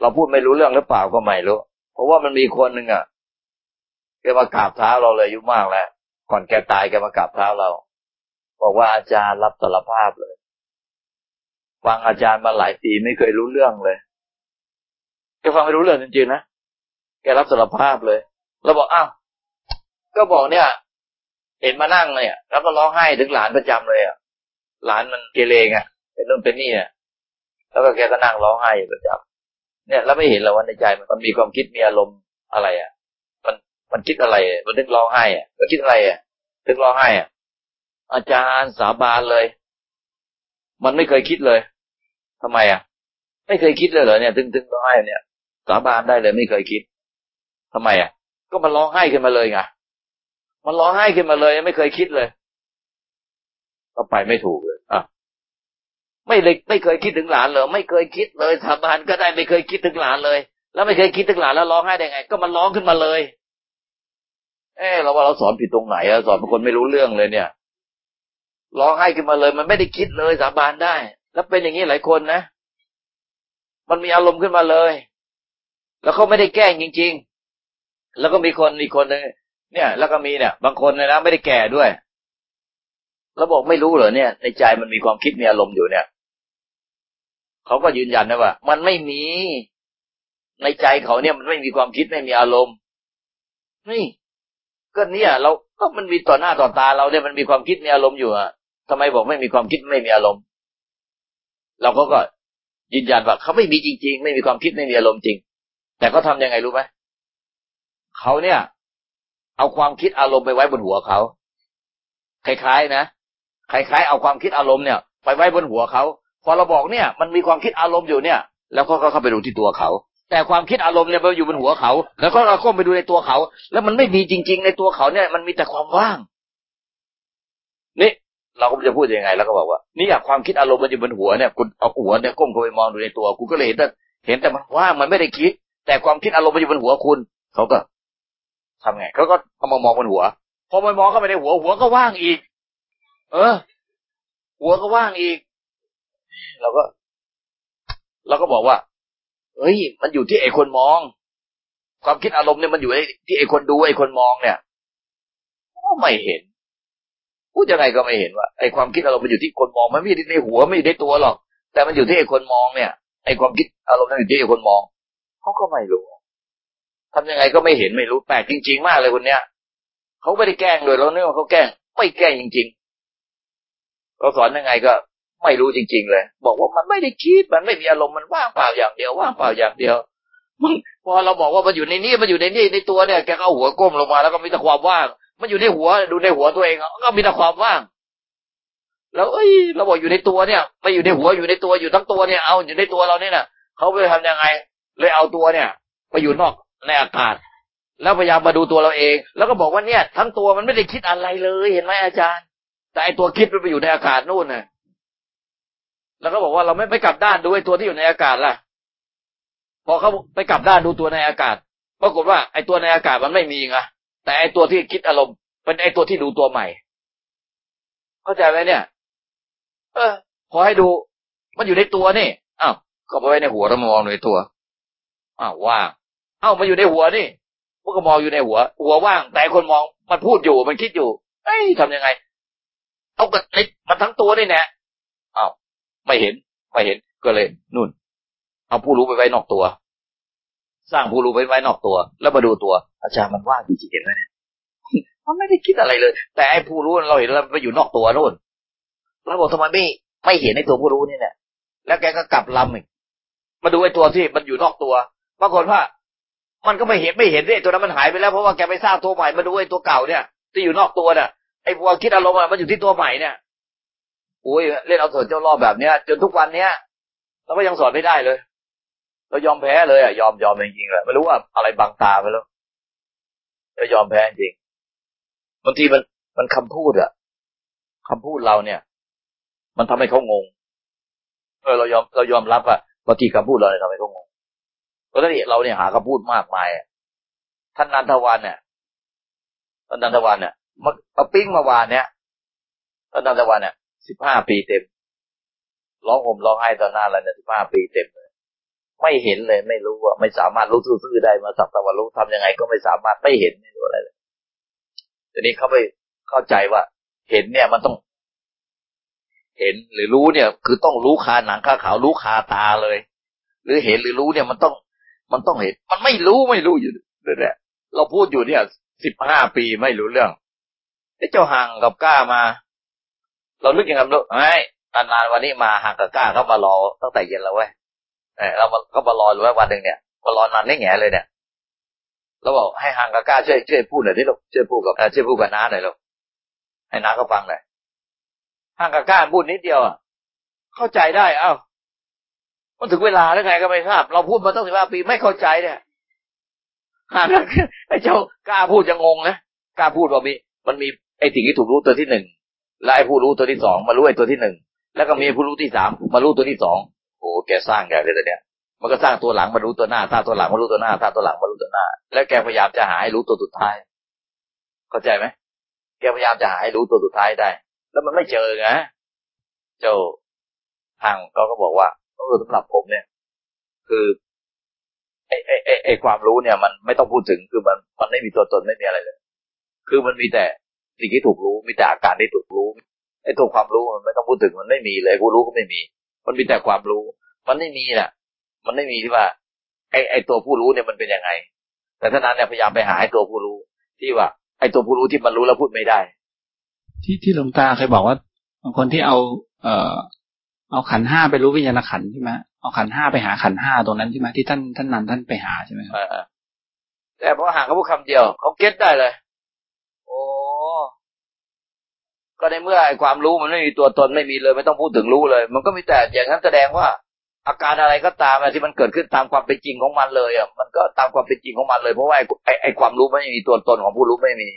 Speaker 2: เราพูดไม่รู้เรื่องหรือเปล่าก็ไม่รู้ เพราะว่ามันมีคนหนึ่งอะแกมากราบเท้าเราเลยอายุมากแล้วก่อนแกตายแกมากราบเท้าเรา บอกว่าอาจารย์รับสารภาพเลย ฟังอาจารย์มาหลายปีไม่เคยรู้เรื่องเลยแกฟังไม่รู้เรื่องจริงๆนะแกรับสารภาพเลย แล้วบอกอ้าวก็บอกเนี่ย เห็นมานั่งเนี่ยแล้วก็ร้องไห้ถึงหลานประจำเลยอะหลานมันเกเรไงเป็นนู่นเป็นนี่อะแล้วก็แกก็นั่งร้องไห้ประจำเนี่ยแล้วไม่เห็นเลยว่าในใจมันมีความคิดมีอารมณ์อะไรอะ มันมันคิดอะไร มันถึงร้องไห้อะมันคิดอะไรอะถึงร้องไห้อะอาจารย์สาบานเลย มันไม่เคยคิดเลยทำไมอะ ไม่เคยคิดเลยเหรอเนี่ย ถึงถึงร้องไห้เนี่ย สาบานได้เลยไม่เคยคิดทำไมอะ ก็มันร้องไห้ขึ้นมาเลยไงมันร้องไห้ขึ้นมาเลยไม่เคยคิดเลย ก็ไปไม่ถูกเลยอะไม่เลยไม่เคยคิดถึงหลานเลยไม่เคยคิดเลยสาบานก็ได้ไม่เคยคิดถึงหลานเลย แล้วไม่เคยคิดถึงหลานแล้วร้องไห้ได้ไง ก็มันร้องขึ้นมาเลย เออเราว่าเราสอนผิดตรงไหนอะสอนเป็นคนไม่รู้เรื่องเลยเนี่ย ร้องไห้ขึ้นมาเลย มันไม่ได้คิดเลยสาบานได้ แล้วเป็นอย่างนี้หลายคนนะมันมีอารมณ์ขึ้นมาเลย แล้วเขาไม่ได้แกล้งจริง ๆ แล้วก็มีคนอีกคนนึงเนี่ย แล้วก็มีเนี่ย บางคนนะไม่ได้แก่ด้วย แล้วบอกไม่รู้เหรอเนี่ย ในใจมันมีความคิดมีอารมณ์อยู่เนี่ยเขาก็ยืนยันนะว่า มันไม่มี ในใจเขาเนี่ยมันไม่มีความคิดไม่มีอารมณ์นี่ก็เนี่ยเรา ก็มันมีต่อหน้าต่อตาเราเนี่ยมันมีความคิดมีอารมณ์อยู่อะทำไมบอกไม่มีความคิดไม่มีอารมณ์ เราก็ก็ยืนยันว่าเขาไม่มีจริง ๆ ไม่มีความคิดไม่มีอารมณ์จริง แต่เขาทายังไงรู้ไหมเขาเนี่ย เอาความคิดอารมณ์ไปไว้บนหัวเขาคล้ายๆนะคล้ายๆเอาความคิดอารมณ์เนี่ย ไปไว้บนหัวเขาพอเราบอกเนี่ย มันมีความคิดอารมณ์อยู่เนี่ย แล้วก็เข้าไปดูที่ตัวเขา แต่ความคิดอารมณ์เนี่ยมันอยู่บนหัวเขา แล้วก็เราก้มไปดูในตัวเขา แล้วมันไม่มีจริง ๆ ในตัวเขาเนี่ย มันมีแต่ความว่าง นี่เราก็จะพูดยังไง แล้วก็บอกว่า นี่อยากความคิดอารมณ์มันอยู่บนหัวเนี่ยคุณเอาหัวเนี่ยก้มเข้าไปมองดูในตัวกูก็เลยเห็นแต่เห็นแต่มันว่างมันไม่ได้คิด แต่ความคิดอารมณ์มันอยู่บนหัวคุณเขาก็ทำไงเขาก็เอามามองบนหัว พอมามองเข้าไปในหัว หัวก็ว่างอีก เออ หัวก็ว่างอีกเราก็เราก็บอกว่า เฮ้ย มันอยู่ที่ไอ้คนมอง ความคิดอารมณ์เนี่ยมันอยู่ที่ไอ้คนดูไอ้คนมองเนี่ยก็ไม่เห็นพูดยังไงก็ไม่เห็นว่าไอ้ความคิดอารมณ์มันอยู่ที่คนมองมันไม่ได้ในหัวไม่ได้ตัวหรอก แต่มันอยู่ที่ไอ้คนมองเนี่ยไอ้ความคิดอารมณ์นั้นอยู่ที่ไอ้คนมองเขาก็ไม่รู้ทำยังไงก็ไม่เห็นไม่รู้แปลกจริง ๆ มากเลยคนเนี้ยเขาไม่ได้แกล้งเลยเราเนี่ยเขาแกล้งไม่แกล้งจริงๆเราสอนยังไงก็ ไม่รู้จริง ๆ เลย บอกว่ามันไม่ได้คิดมันไม่มีอารมณ์มันว่างเปล่าอย่างเดียวว่างเปล่าอย่างเดียวมึงพอเราบอกว่ามันอยู่ในนี้มันอยู่ในนี่ในตัวเนี่ยแกก็เอาหัวก้มลงมาแล้วก็มีแต่ความว่าง มันอยู่ในหัวดูในหัวตัวเองก็มีแต่ความว่าง แล้วเอ้ยเราบอกอยู่ในตัวเนี่ยไม่อยู่ในหัวอยู่ในตัวอยู่ทั้งตัวเนี่ยเอาอยู่ในตัวเราเนี่ยนะเขาไปทำยังไง เลยเอาตัวเนี่ย ไปอยู่นอกในอากาศ แล้วพยายามมาดูตัวเราเอง แล้วก็บอกว่าเนี่ย ทั้งตัวมันไม่ได้คิดอะไรเลยเห็นไหมอาจารย์ แต่ไอตัวคิดมันไปอยู่ในอากาศนู่นน่ะ แล้วก็บอกว่าเราไม่ไปกลับด้านดูไอ้ตัวที่อยู่ในอากาศล่ะ พอเขาไปกลับด้านดูตัวในอากาศ ปรากฏว่าไอ้ตัวในอากาศมันไม่มีไงแต่ไอ้ตัวที่คิดอารมณ์เป็นไอ้ตัวที่ดูตัวใหม่ เข้าใจไหมเนี่ย เออ พอให้ดู มันอยู่ในตัวนี่อ้าวก็ไปไว้ในหัวแล้วมองในตัวอ้าวว่างอ้ามาอยู่ในหัวนี่มันก็มองอยู่ในหัว หัวว่าง แต่คนมองมันพูดอยู่มันคิดอยู่ เอ้ยทำยังไง เอากระติมันทั้งตัวนี่แน่อ้าว ไม่เห็น ไม่เห็นก็เลยนู่น เอาผู้รู้ไปไว้นอกตัว สร้างผู้รู้ไปไว้นอกตัว แล้วมาดูตัว อาจารย์มันว่าจริงๆเห็นไหมเนี่ยมันไม่ได้คิดอะไรเลย แต่ไอ้ผู้รู้เราเห็นแล้วไปอยู่นอกตัวนู่นเราบอกทำไมไม่ไม่เห็นในตัวผู้รู้นี่เนี่ยแล้วแกก็กลับลำอีกมาดูไอ้ตัวที่มันอยู่นอกตัวปรากฏว่า มันก็ไม่เห็นไม่เห็นด้วยตัวนั้นมันหายไปแล้วเพราะว่าแกไปสร้างตัวใหม่มาดูไอ้ตัวเก่าเนี่ย ที่อยู่นอกตัวเนี่ยไอ้พวกคิดอารมณ์มันอยู่ที่ตัวใหม่เนี่ย อ้ยเล่นเอาเถิดเจ้ารอบแบบเนี้ย จนทุกวันเนี้ยเราก็ยังสอนไม่ได้เลย เรายอมแพ้เลยอะยอมยอมจริงๆเลยไม่รู้ว่าอะไรบังตาไปแล้วก็ยอมแพ้จริงบางทีมันมันคำพูดอะคำพูดเราเนี่ย มันทำให้เขางง เออเรายอมเรายอมรับอะบางทีคำพูดเราเนี่ยทำให้เขางงเพราะฉะนั้นเราเนี่ยหาคำพูดมากมายท่านนันทวันเนี่ยท่านนันทวันเนี่ยมามาปิ้งมาวานเนี่ยท่านนันทวันเนี่ย สิบห้าปีเต็ม ร้องห่มร้องไห้ตอนหน้าแล้วเนี่ยสิบห้าปีเต็มเลย ไม่เห็นเลยไม่รู้ว่า ไม่สามารถรู้ซื่อได้มาสักตะวันรู้ทำยังไง ก็ไม่สามารถไม่เห็นไม่รู้อะไรเลยทีนี้เขาไปเข้าใจว่า เห็นเนี่ยมันต้อง เห็นหรือรู้เนี่ย คือต้องรู้คาหนังคาขาวรู้คาตาเลย หรือเห็นหรือรู้เนี่ยมันต้อง มันต้องเห็น มันไม่รู้ไม่รู้อยู่นี่แหละเราพูดอยู่เนี่ยสิบห้าปีไม่รู้เรื่องไอ้เจ้าห่างกับก้ามา เราลึกยังไงลูกไอ้นานๆวันนี้มาห่างกับก้าเขามารอตั้งแต่เย็นแล้วเว้ยเออเราเขามารอไว้วันหนึ่งเนี่ยมารอนานไม่แง่เลยเนี่ยเราบอกให้ห่างกับก้าช่วยช่วยพูดหน่อยที่ลูกช่วยพูดกับช่วยพูดกับน้าหน่อยลูกให้น้าเขาฟังหน่อยห่างกับก้าพูดนิดเดียวอะเข้าใจได้เอ้ามันถึงเวลาแล้วไงก็ไม่ทราบ เราพูดมาตั้งสิบห้าปีไม่เข้าใจเนี่ยห่างไอ้เจ้ากล้าพูดจะงงนะกล้าพูดว่ามีมันมีไอ้สิ่งที่ถูกรู้ตัวที่หนึ่ง และไอ้ผู้รู้ตัวที่สองมารู้ไอ้ตัวที่หนึ่งแล้วก็มีผู้รู้ที่สามมารู้ตัวที่สองโอ้แกสร้างแกเลยตัวเนี้ยมันก็สร้างตัวหลังมารู้ตัวหน้าสร้างตัวหลังมารู้ตัวหน้าสร้างตัวหลังมารู้ตัวหน้า แล้วแกพยายามจะหาให้รู้ตัวสุดท้าย เข้าใจไหมแกพยายามจะหาให้รู้ตัวสุดท้ายได้ แล้วมันไม่เจอไงเจ้าทางเขาก็บอกว่าเออสำหรับผมเนี่ย คือไอ้ไอ้ไอ้ความรู้เนี่ย มันไม่ต้องพูดถึงคือมันมันไม่มีตัวตนไม่มีอะไรเลย คือมันมีแต่ สิ่งที่ถูกรู้มีแต่อาการที่ถูกรู้ไอ้ตัวความรู้มันไม่ต้องพูดถึงมันไม่มีเลยผู้รู้ก็ไม่มี มันมีแต่ความรู้ มันไม่มีแหละมันไม่มีที่ว่า ไอ้ไอ้ตัวผู้รู้เนี่ยมันเป็นยังไง แต่ท่านั้นเนี่ยพยายามไปหาไอ้ตัวผู้รู้ ที่ว่า ไอ้ตัวผู้รู้ที่มันรู้แล้วพูดไม่ได้
Speaker 3: ที่ที่หลวงตาเคยบอกว่าบางคนที่เอา เอ่อ เอาขันห้าไปรู้วิญญาณขันใช่ไหมเอาขันห้าไปหาขันห้าตรงนั้นใช่ไหมที่ท่านท่านนันท่านไปหาใช่ไหม
Speaker 2: แต่พอหาเขาพูดคำเดียวเขาเก็ตได้เลย โอ้ ก็ในเมื่อไอ้ความรู้มันไม่มีตัวตนไม่มีเลย ไม่ต้องพูดถึงรู้เลย มันก็มีแต่อย่างนั้นแสดงว่า อาการอะไรก็ตามที่มันเกิดขึ้นตามความเป็นจริงของมันเลยอะมันก็ตามความเป็นจริงของมันเลยเพราะว่าไอ้ไอ้ความรู้ไม่มีตัวตนของผู้รู้ไม่มี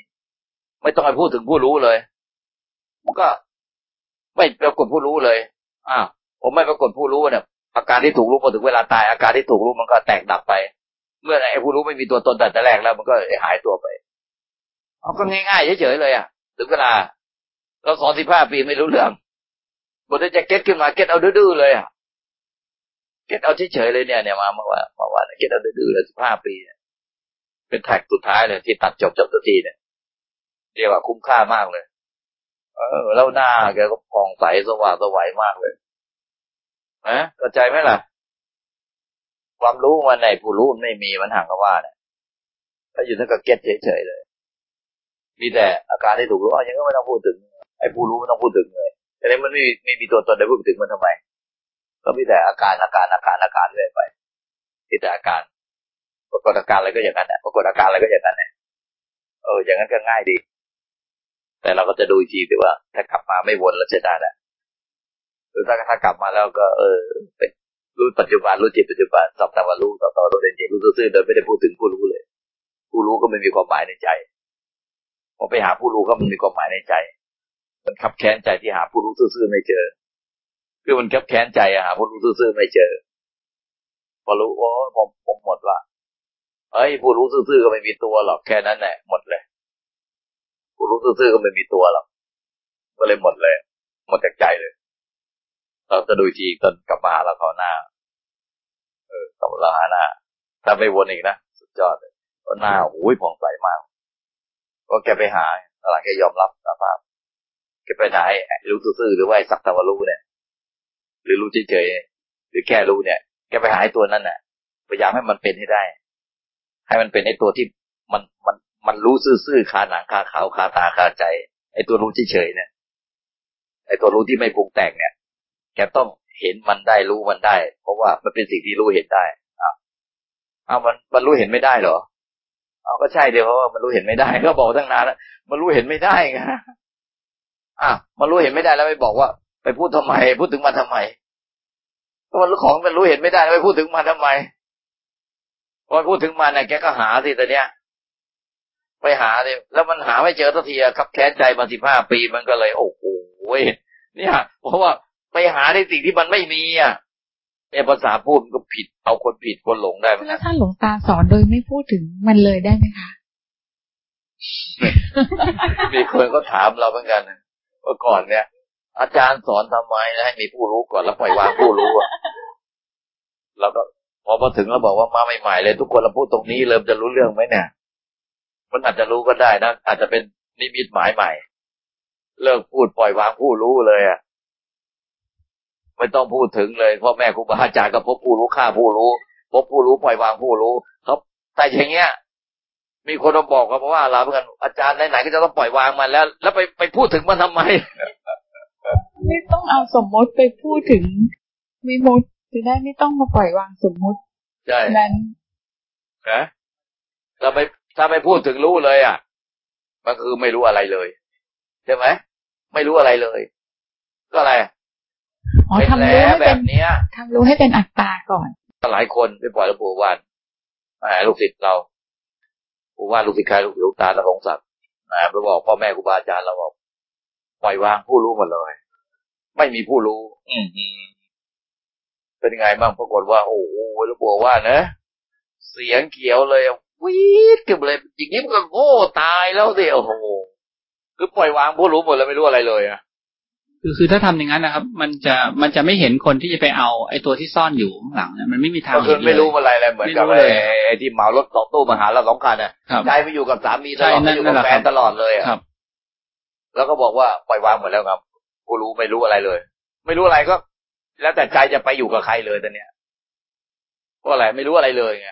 Speaker 2: ไม่ต้องไปพูดถึงผู้รู้เลย มันก็ ไม่ปรากฏผู้รู้เลยอ้าวผมไม่ปรากฏผู้รู้เนี่ยอาการที่ถูกรู้พอถึงเวลาตายอาการที่ถูกรู้มันก็แตกดับไป เมื่อไอ้ผู้รู้ไม่มีตัวตนแต่แต่แรกแล้ว มันก็หายตัวไปเอาก็ง่ายๆเฉยๆเลยอะถึงเวลา เราสอนสิบห้าปีไม่รู้เรื่องบทจะ get ขึ้นมา get เอาดื้อเลยอะ get เอาเฉยๆเลยเนี่ยเนี่ยมาเมื่อวานเมื่อวาน get เอาดื้อเลยสิบห้าปีเป็นแท็กสุดท้ายเลยที่ตัดจบจบตัวทีเนี่ยเรียกว่าคุ้มค่ามากเลย เออแล้วหน้าแกก็ผ่องใสสว่างไสวมากเลยนะเข้าใจไหมล่ะ ความรู้มันในผู้รู้มันไม่มีมันห่างกันว่าเนี่ยถ้าอยู่นั่นก็เก็ตเฉยๆเลย มีแต่อาการที่ถูกรู้อ๋อยังก็ไม่ต้องพูดถึง ไอ้ผู้รู้ไม่ต้องพูดถึงเลยแต่นี้มันไม่ไม่มีตัวตนได้พูดถึงมันทำไม ก็มีแต่อาการอาการอาการอาการเรื่อยไปมีแต่อาการปรากฏอาการอะไรก็อย่างนั้นแหละปรากฏอาการอะไรก็อย่างนั้นแหละเออ อย่างนั้นก็ง่ายดี แต่เราก็จะดูอีกทีว่า ถ้ากลับมาไม่วนแล้วจะได้แหละหรือถ้าถ้ากลับมาแล้วก็ เออเป็นรู้ปัจจุบันรู้จิตปัจจุบันสับแต่ว่ารู้ต่อต่อรู้เด่นจิตรู้ซื่อโดยไม่ได้พูดถึงผู้รู้เลย ผู้รู้ก็ไม่มีความหมายในใจพอไปหาผู้รู้ก็มันมีความหมายในใจ มันขับแค้นใจที่หาผู้รู้ซื่อไม่เจอ คือมันขับแค้นใจหาผู้รู้ซื่อไม่เจอ พอรู้โอ้ผมผมหมดละเอ้ยผู้รู้ซื่อก็ไม่มีตัวหรอกแค่นั้นแหละหมดเลย ผู้รู้ซื่อก็ไม่มีตัวหรอกก็เลยหมดเลย หมดจากใจเลย เราจะดูทีตอนกลับมาเราเขาหน้า เออกลับมาหาหน้าถ้าไม่วนอีกนะสุดยอดเลยหน้าโอ้ยผ่องใสมาก ก็แกไปหาหลังแกยอมรับสภาพ แกไปหาไอ้รู้ซื่อหรือว่าสักตะวันรู้เนี่ย หรือรู้เฉยๆหรือแค่รู้เนี่ยแกไปหาไอ้ตัวนั้นน่ะพยายามให้มันเป็นให้ได้ ให้มันเป็นไอ้ตัวที่มันมันมันรู้ซื่อๆคาหนังคาเขาคาตาคาใจ ไอ้ตัวรู้เฉยๆเนี่ยไอ้ตัวรู้ที่ไม่ปรุงแต่งเนี่ย แกต้องเห็นมันได้รู้มันได้ เพราะว่ามันเป็นสิ่งที่รู้เห็นได้อ้าวอ้าวมันมันรู้เห็นไม่ได้เหรออ้าวก็ใช่เดียวเพราะว่ามันรู้เห็นไม่ได้ ก็บอกตั้งนานแล้วมันรู้เห็นไม่ได้ไง อะมันรู้เห็นไม่ได้แล้วไปบอกว่า ไปพูดทำไม พูดถึงมันทำไมก็มันของมันรู้เห็นไม่ได้แล้วไปพูดถึงมันทำไมพอพูดถึงมันเนี่ยแกก็หาสิตอนเนี้ยไปหาเลยแล้วมันหาไม่เจอสักทีครับแค้นใจมาสิบห้าปีมันก็เลยโอ้โหเนี่ยเพราะว่าไปหาในสิ่งที่มันไม่มีอะไอ้ภาษาพูดมันก็ผิด เอาคนผิดคนหลงได้เหมือน
Speaker 4: แล้
Speaker 2: กั
Speaker 4: วนถ้าหลวงตาสอนโดยไม่พูดถึงมันเลยได้ไหมคะ
Speaker 2: มีคนก็ถามเราเหมือนกันเมื่อก่อนเนี่ย อาจารย์สอนทำไมแล้วให้มีผู้รู้ก่อนแล้วปล่อยวางผู้รู้อะเราก็พอมาถึงแล้วบอกว่ามาใหม่ๆเลย ทุกคนเราพูดตรงนี้เริ่มจะรู้เรื่องไหมเนี่ย มันอาจจะรู้ก็ได้นะอาจจะเป็นนิมิตหมายใหม่ เลิกพูดปล่อยวางผู้รู้เลยอะไม่ต้องพูดถึงเลยพ่อแม่ครูบาอาจารย์ก็พบผู้รู้ฆ่าผู้รู้ พบผู้รู้ปล่อยวางผู้รู้เขาแต่อย่างเงี้ย มีคนมาบอกกับว่าเราเหมือนกันอาจารย์ไหนๆก็จะต้องปล่อยวางมันแล้ว แล้วไปไปพูดถึงมันทำไม
Speaker 4: ไม่ต้องเอาสมมติไปพูดถึงวิมุตติจะได้ไม่ต้องมาปล่อยวางสมมุติ
Speaker 2: ใช่
Speaker 4: นั้น
Speaker 2: นะถ้าไปถ้าไปพูดถึงรู้เลย อะมันคือไม่รู้อะไรเลยใช่ไหมไม่รู้อะไรเลย ก็อะไร
Speaker 4: อ๋อ
Speaker 2: เป็น
Speaker 4: ทำ
Speaker 2: แล้
Speaker 4: รู้ให้
Speaker 2: แบ
Speaker 4: เป็น
Speaker 2: บเนี้ย
Speaker 4: ทำรู้ให้เป็นอัตตาก่อน
Speaker 2: หลายคนไปปล่อยหลวงปู่ว่านแหมลูกศิษย์เรา ปู่ว่านลูกศิษย์ใครลูกศิษย์ลูกตาละองศักดิ์แหมไปบอกพ่อแม่ครูบาอาจารย์เราบอกปล่อยวางผู้รู้หมดเลย ไม่มีผู้รู้ อืมเป็นไงบ้างปรากฏว่า โอ้โหหลวงปู่ว่านะเสียงเขียวเลยวีดขึ้นมาเลยอย่างนี้มันก็โง่ตายแล้วสิโอ้โหคือปล่อยวางผู้รู้หมดแล้วไม่รู้อะไรเลยอะ
Speaker 3: คือคือถ้าทำอย่างนั้นนะครับ มันจะมันจะไม่เห็นคนที่จะไปเอาไอ้ตัวที่ซ่อนอยู่ข้างหลังนะมันไม่มีทาง
Speaker 2: ก็คือ
Speaker 3: เห็นเลย
Speaker 2: ไม่รู้อะไรเลยเหมือนกับ
Speaker 3: ไม่รู้เลย
Speaker 2: ไอ้ไอ้ที่เหมารถสองตู้มาหาเราสองคันน่ะ
Speaker 3: ครับ
Speaker 2: ใจไปอยู่กับสามีต
Speaker 3: ใช่
Speaker 2: ลอด
Speaker 3: นั่
Speaker 2: ไม่
Speaker 3: น
Speaker 2: อยู่
Speaker 3: นั่
Speaker 2: กับ
Speaker 3: นแหละ
Speaker 2: แฟน
Speaker 3: ครับ
Speaker 2: ตลอดเลยอะ
Speaker 3: ครับ
Speaker 2: แล้วก็บอกว่าปล่อยวางหมดแล้วครับผู้รู้ไม่รู้อะไรเลย ไม่รู้อะไรก็ แล้วแต่ใจจะไปอยู่กับใครเลยตอนเนี้ยเพราะอะไรไม่รู้อะไรเลยไง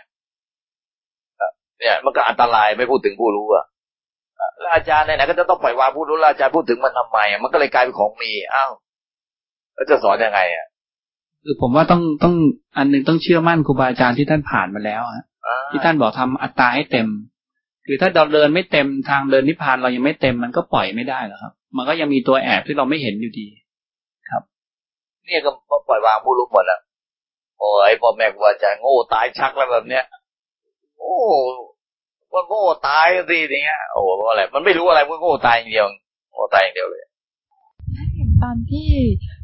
Speaker 2: เนี่ยมันก็อันตรายไม่พูดถึงผู้รู้อะ แล้วอาจารย์ไหนๆก็จะต้องปล่อยวางผู้รู้แล้วอาจารย์พูดถึงมันทำไมอะมันก็เลยกลายเป็นของมีอ้าวแล้วจะสอนยังไงอะ
Speaker 3: คือผมว่าต้องต้องอันหนึงต้องเชื่อมั่นครูบาอาจารย์ที่ท่านผ่านมาแล้วฮะ
Speaker 2: อ่า
Speaker 3: ที่ท่านบอกทำอัตตาให้เต็ม คือถ้าเราเดินไม่เต็มทางเดินนิพพานเรายังไม่เต็มมันก็ปล่อยไม่ได้หรอกครับ มันก็ยังมีตัวแอบที่เราไม่เห็นอยู่ดี
Speaker 2: เนี่ยก็ปล่อยวางผู้รู้หมดแล้วโอ้ยพ่อแม่ครูอาจารย์โง่ตายชักแล้วแบบเนี้ย โอ้ มันโง่ตายสิอย่างเงี้ยโอ้เพราะอะไร มันไม่รู้อะไรมันโง่ตายอย่างเดียวโง่ตายอย่างเดียวเลย
Speaker 4: เห็นตอนที่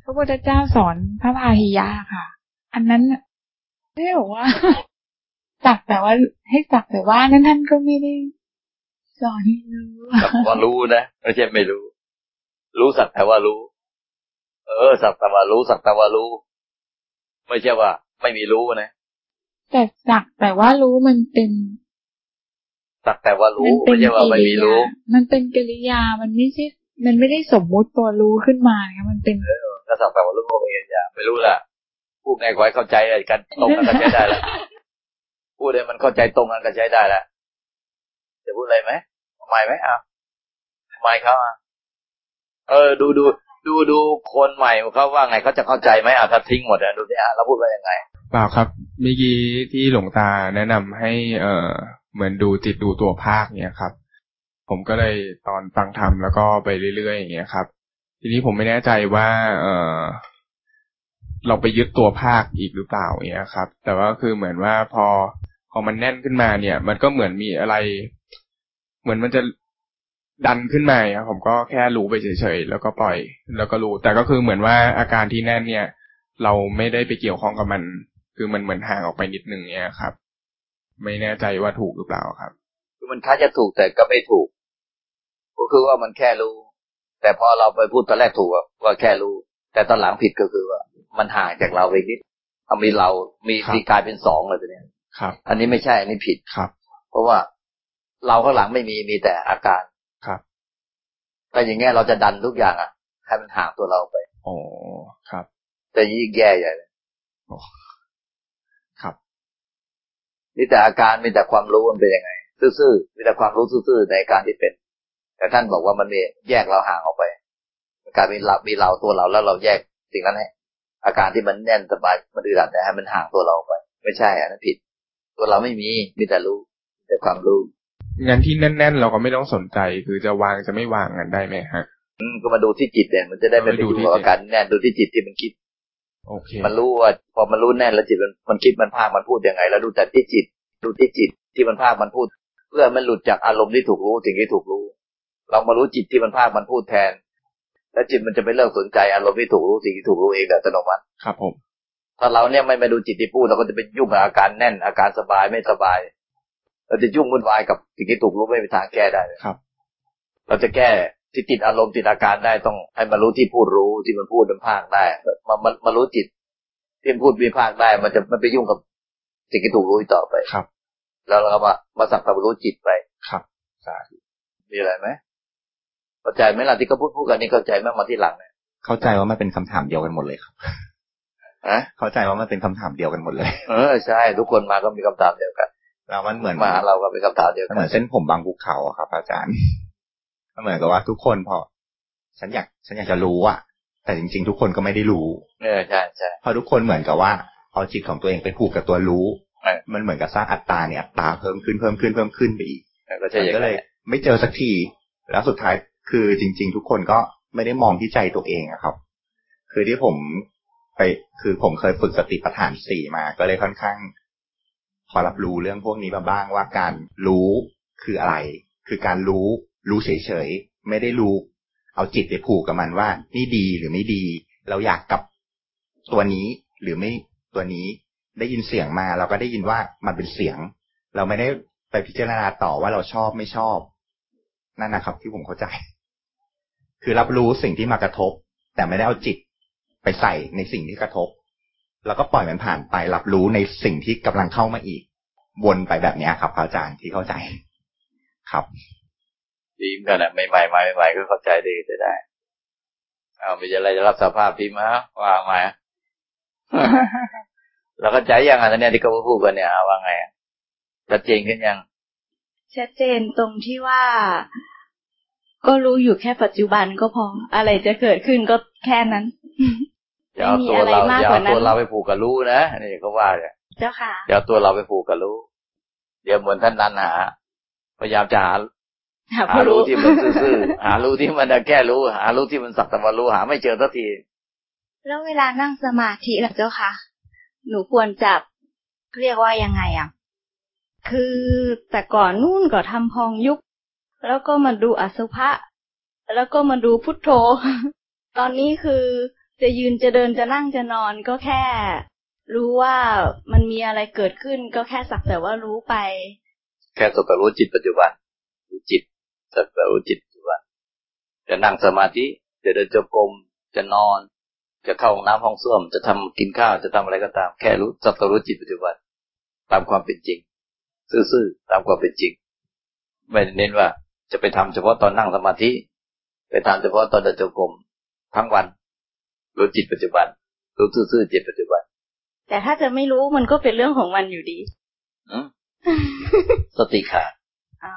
Speaker 4: พระพุทธเจ้าสอนพระพาหิยะค่ะ อันนั้นน่ะไม่ได้บอกว่าสักแต่ว่าให้สักแต่ว่านั้นท่านก็ไม่ได้สอนให้รู้
Speaker 2: สักแต่ว่ารู้นะไม่ใช่ไม่รู้ รู้สักแต่ว่ารู้ เออ สักแต่ว่ารู้สักแต่ว่ารู้ ไม่ใช่ว่า ไม่มีรู้นะ
Speaker 4: แต่สักแต่ว่ารู้มันเป็น
Speaker 2: สักแต่ว่ารู้
Speaker 4: มันเป็
Speaker 2: ไม่
Speaker 4: น
Speaker 2: ใช่ว่า
Speaker 4: กิ
Speaker 2: ไม่
Speaker 4: ริ
Speaker 2: มี
Speaker 4: ยา
Speaker 2: รู้
Speaker 4: มันเป็นกิริยามันไม่ใช่ มันไม่ได้สมมุติตัวรู้ขึ้นมาไงมันเป็น
Speaker 2: ก็สักแต่ว่ารู้ก็ไม่อย่างอย่างไม่รู้แหละพูดไงขอให้เข้าใจกันตรงกันก็ใช้ได้แล้วพูดให้มันเข้าใจตรงกันก็ใช้ได้แล้วจะพูดอะไรไหมทำไมไหมอ้าวทำไมเขาอะเออ ดูดูดูดูคนใหม่เขาว่าไงเขาจะเข้าใจไหมอะถ้าทิ้งหมดอะดูสิอะเราพูดว่ายังไง
Speaker 5: เปล่าครับเมื่อกี้ที่หลวงตาแนะนำให้ เอ่อ เหมือนดูจิตดูตัวภาคเนี่ยครับ ผมก็เลยตอนฟังธรรมแล้วก็ไปเรื่อยๆอย่างเงี้ยครับ ทีนี้ผมไม่แน่ใจว่า เออเราไปยึดตัวภาคอีกหรือเปล่าอย่างเงี้ยครับ แต่ว่าคือเหมือนว่าพอพอมันแน่นขึ้นมาเนี่ย มันก็เหมือนมีอะไร เหมือนมันจะดันขึ้นมาครับผมก็แค่รู้ไปเฉยๆแล้วก็ปล่อย แล้วก็รู้ แต่ก็คือเหมือนว่าอาการที่แน่นเนี่ย เราไม่ได้ไปเกี่ยวข้องกับมัน คือมันเหมือนห่างออกไปนิดนึงเนี่ยครับ ไม่แน่ใจว่าถูกหรือเปล่าครับ
Speaker 2: คือมันท้าจะถูกแต่ก็ไม่ถูก ก็คือว่ามันแค่รู้ แต่พอเราไปพูดตอนแรกถูกอะว่าแค่รู้ แต่ตอนหลังผิดก็คือว่า มันห่างจากเราไปนิดเอามีเรา มี
Speaker 5: ครับ
Speaker 2: มีกลายเป็นสองเลยตัวเนี้ย
Speaker 5: ครับ
Speaker 2: อันนี้ไม่ใช่อันนี้ผิด
Speaker 5: ครับ
Speaker 2: เพราะว่าเราข้างหลังไม่มีมีแต่อาการ
Speaker 5: ครับ
Speaker 2: แต่อย่างเงี้ยเราจะดันทุกอย่างอะให้มันห่างตัวเราไป
Speaker 5: อ๋อครับ
Speaker 2: แต่ยิ่งแย่ใหญ่เลย
Speaker 5: ครับ
Speaker 2: มีแต่อาการมีแต่ความรู้มันเป็นยังไงซื่อๆมีแต่ความรู้ซื่อๆในอาการที่เป็น แต่ท่านบอกว่ามันมีแยกเราห่างออกไปมันกลายเป็นเรามีเราตัวเราแล้วเราแยกสิ่งนั้นให้อาการที่มันแน่นสบายมันอึดอัดเนี่ยให้มันห่างตัวเราออกไป ไม่ใช่อันนั้นผิด ตัวเราไม่มีมีแต่รู้มีแต่ความรู้
Speaker 5: งั้นที่แน่น ๆ เราก็ไม่ต้องสนใจ คือจะวางจะไม่วางกันได้ไหมฮะ
Speaker 2: อืมก็มาดูที่จิตเนี่ยมันจะได้ไม่ไป
Speaker 5: ดู
Speaker 2: ดู
Speaker 5: ที่
Speaker 2: กับ
Speaker 5: จิต
Speaker 2: อาการแน่นดูที่จิตที่มันคิด
Speaker 5: โอเค
Speaker 2: มันรู้ว่าพอมันรู้แน่นแล้วจิตมันมันคิดมันภาคมันพูดยังไง แล้วดูแต่ที่จิต ดูที่จิตที่มันภาคมันพูด เพื่อมันหลุดจากอารมณ์ที่ถูกรู้สิ่งที่ถูกรู้ เรามารู้จิตที่มันภาคมันพูดแทน แล้วจิตมันจะไม่เลิกสนใจอารมณ์ที่ถูกรู้สิ่งที่ถูกรู้เองแบบอัตโนมัติ
Speaker 5: ครับผม
Speaker 2: ถ้าเราเนี่ยไม่มาดูจิตที่พูดเราก็จะไปยุ่งกับอาการแน่นอาการสบายไม่สบาย เราจะยุ่งวุ่นวายกับสิ่งที่ถูกรู้ไม่มีทางแก้ได้เลย
Speaker 5: ครับ
Speaker 2: เราจะแก้ ที่ติดอารมณ์ติดอาการได้ต้องให้มารู้ที่พูดรู้ที่มันพูดมันภาคได้มามามารู้จิตที่มันพูดมีภาคได้ มันจะไม่ไปยุ่งกับสิ่งที่ถูกรู้อีกต่อไป
Speaker 5: ครับ
Speaker 2: แล้วเราก็มามาสักแต่รู้จิตไป
Speaker 5: ครับสาธุ
Speaker 2: มีอะไรไหมเข้าใจไหมล่ะที่เขาพูดพูดกันนี่เข้าใจไหมมาที่หลังเนี่ย
Speaker 6: เข้าใจว่ามันเป็นคำถามเดียวกันหมดเลยครับ
Speaker 2: ฮะ
Speaker 6: เข้าใจว่ามันเป็นคำถามเดียวกันหมดเลย
Speaker 2: เออใช่ทุกคนมาก็มีคำถามเดียวกัน
Speaker 6: แล้วมันเหมือน
Speaker 2: มาหาเราก็มีคำถามเดียว
Speaker 6: มัน
Speaker 2: กั
Speaker 6: เหมือนนเส้นผมบางภูเขาอะครับ อาจารย์ มันเหมือนกับว่าทุกคนพอ ฉันอยากฉันอยากจะรู้อะแต่จริง ๆ ทุกคนก็ไม่ได้รู้
Speaker 2: เออใช่ใช่
Speaker 6: เพราะทุกคนเหมือนกับว่าเอาจิตของตัวเองไปผูกกับตัวรู้
Speaker 2: เออ
Speaker 6: มันเหมือนกับสร้างอัตตาเนี่ยอัตตาเพิ่มขึ้นเพิ่มขึ้นเพิ่มขึ้นไปอีก
Speaker 2: เออก็ใช่
Speaker 6: มัน
Speaker 2: อย่าง
Speaker 6: ก็
Speaker 2: นั้
Speaker 6: เล
Speaker 2: น
Speaker 6: ยไม่เจอสักที แล้วสุดท้ายคือจริง ๆ ทุกคนก็ไม่ได้มองที่ใจตัวเองอะครับ คือที่ผมไปคือผมเคยฝึกสติปัฏฐานสี่มา ก็เลยค่อนข้าง พอรับรู้เรื่องพวกนี้มาบ้างว่าการรู้คืออะไร คือการรู้ รู้เฉยๆ ไม่ได้รู้เอาจิตไปผูกกับมันว่า นี่ดีหรือไม่ดี เราอยากกับตัวนี้หรือไม่ตัวนี้ได้ยินเสียงมา เราก็ได้ยินว่ามันเป็นเสียง เราไม่ได้ไปพิจารณาต่อว่าเราชอบไม่ชอบ นั่นนะครับที่ผมเข้าใจ คือรับรู้สิ่งที่มากระทบ แต่ไม่ได้เอาจิตไปใส่ในสิ่งที่กระทบ แล้วก็ปล่อยมันผ่านไปรับรู้ในสิ่งที่กำลังเข้ามาอีก วนไปแบบนี้ครับอาจารย์ที่เข้าใจครับ
Speaker 2: ดีเหมือนกันนะใหม่ๆมาใหม่ๆก็เข้าใจดีจะได้เอาไมีอะไรจะรับสภาพพิมพ์มาว่ามาเราเข้าใจยังอะตอนนี้ที่เขาพูดกันเนี่ยว่าไงชัดเจนขึ้นยัง
Speaker 1: ชัดเจนตรงที่ว่า ก็รู้อยู่แค่ปัจจุบันก็พออะไรจะเกิดขึ้นก็แค่นั้น
Speaker 2: อย่าเอาตัวเราอย่าเอาตัวเราไปผูกกับรู้นะนี่เขาว่าเนี่ย
Speaker 1: เจ้าค่ะ
Speaker 2: อย่าเอาตัวเราไปผูกกับรู้ เดี๋ยวเหมือนท่านนันหา พยายามจะหา
Speaker 1: หา
Speaker 2: หา
Speaker 1: ผู้
Speaker 2: รู้
Speaker 1: รู้
Speaker 2: ที่มันซื่อๆหารู้ที่มันแค่รู้ หารู้ที่มันสักแต่ว่ารู้หาไม่เจอสักที
Speaker 1: แล้วเวลานั่งสมาธิล่ะเจ้าค่ะ หนูควรจะเรียกว่ายังไงอะ คือแต่ก่อนนู่นก็ทำพองยุบแล้วก็มาดูอสุภะแล้วก็มาดูพุทโธ ตอนนี้คือจะยืนจะเดินจะนั่งจะนอนก็แค่ รู้ว่ามันมีอะไรเกิดขึ้นก็แค่สักแต่ว่ารู้ไป
Speaker 2: แค่สักแต่รู้จิตปัจจุบันรู้จิต สักแต่รู้จิตปัจจุบันจะนั่งสมาธิ จะเดินจงกรมจะนอน จะเข้าห้องน้ำห้องส้วม จะทำกินข้าว จะทำอะไรก็ตาม แค่รู้สักแต่รู้จิตปัจจุบัน ตามความเป็นจริง ซื่อๆ ตามความเป็นจริง ไม่ได้เน้นว่า จะไปทำเฉพาะตอนนั่งสมาธิ ไปทำเฉพาะตอนเดินจงกรมทั้งวัน รู้จิตปัจจุบัน รู้ซื่อๆ จิตปัจจุบัน
Speaker 1: แต่ถ้าจะไม่รู้มันก็เป็นเรื่องของมันอยู่ดี
Speaker 2: อืมสติขาด
Speaker 1: อ๋อ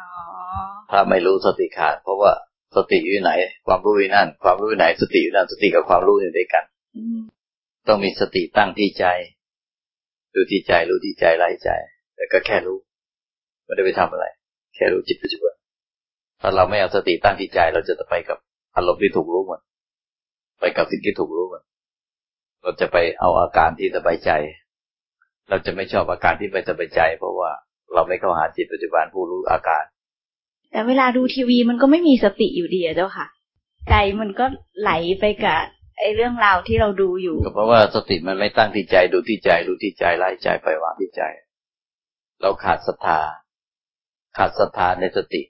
Speaker 2: ถ้าไม่รู้สติขาด เพราะว่าสติอยู่ไหน ความรู้อยู่นั่น ความรู้อยู่ไหน สติอยู่นั่นสติกับความรู้อยู่ด้วยกัน
Speaker 1: อืม
Speaker 2: ต้องมีสติตั้งที่ใจดูที่ใจรู้ที่ใจไล่ใจแต่ก็แค่รู้ไม่ได้ไปทำอะไร แค่รู้จิตปัจจุบันถ้าเราไม่เอาสติตั้งที่ใจ เราจะไปกับอารมณ์ที่ถูกรู้หมดไปกับสิ่งที่ถูกรู้หมดเราจะไปเอาอาการที่สบายใจ เราจะไม่ชอบอาการที่ไม่สบายใจ เพราะว่าเราไม่เข้าหาจิตปัจจุบันผู้รู้อาการ
Speaker 1: แต่เวลาดูทีวีมันก็ไม่มีสติอยู่ดีอะเจ้าค่ะ ใจมันก็ไหลไปกับไอ้เรื่องราวที่เราดูอยู่
Speaker 2: ก็เพราะว่าสติมันไม่ตั้งที่ใจดูที่ใจดูที่ใจไล่ใจไปวางที่ใจ เราขาดศรัทธาขาดศรัทธาในสติ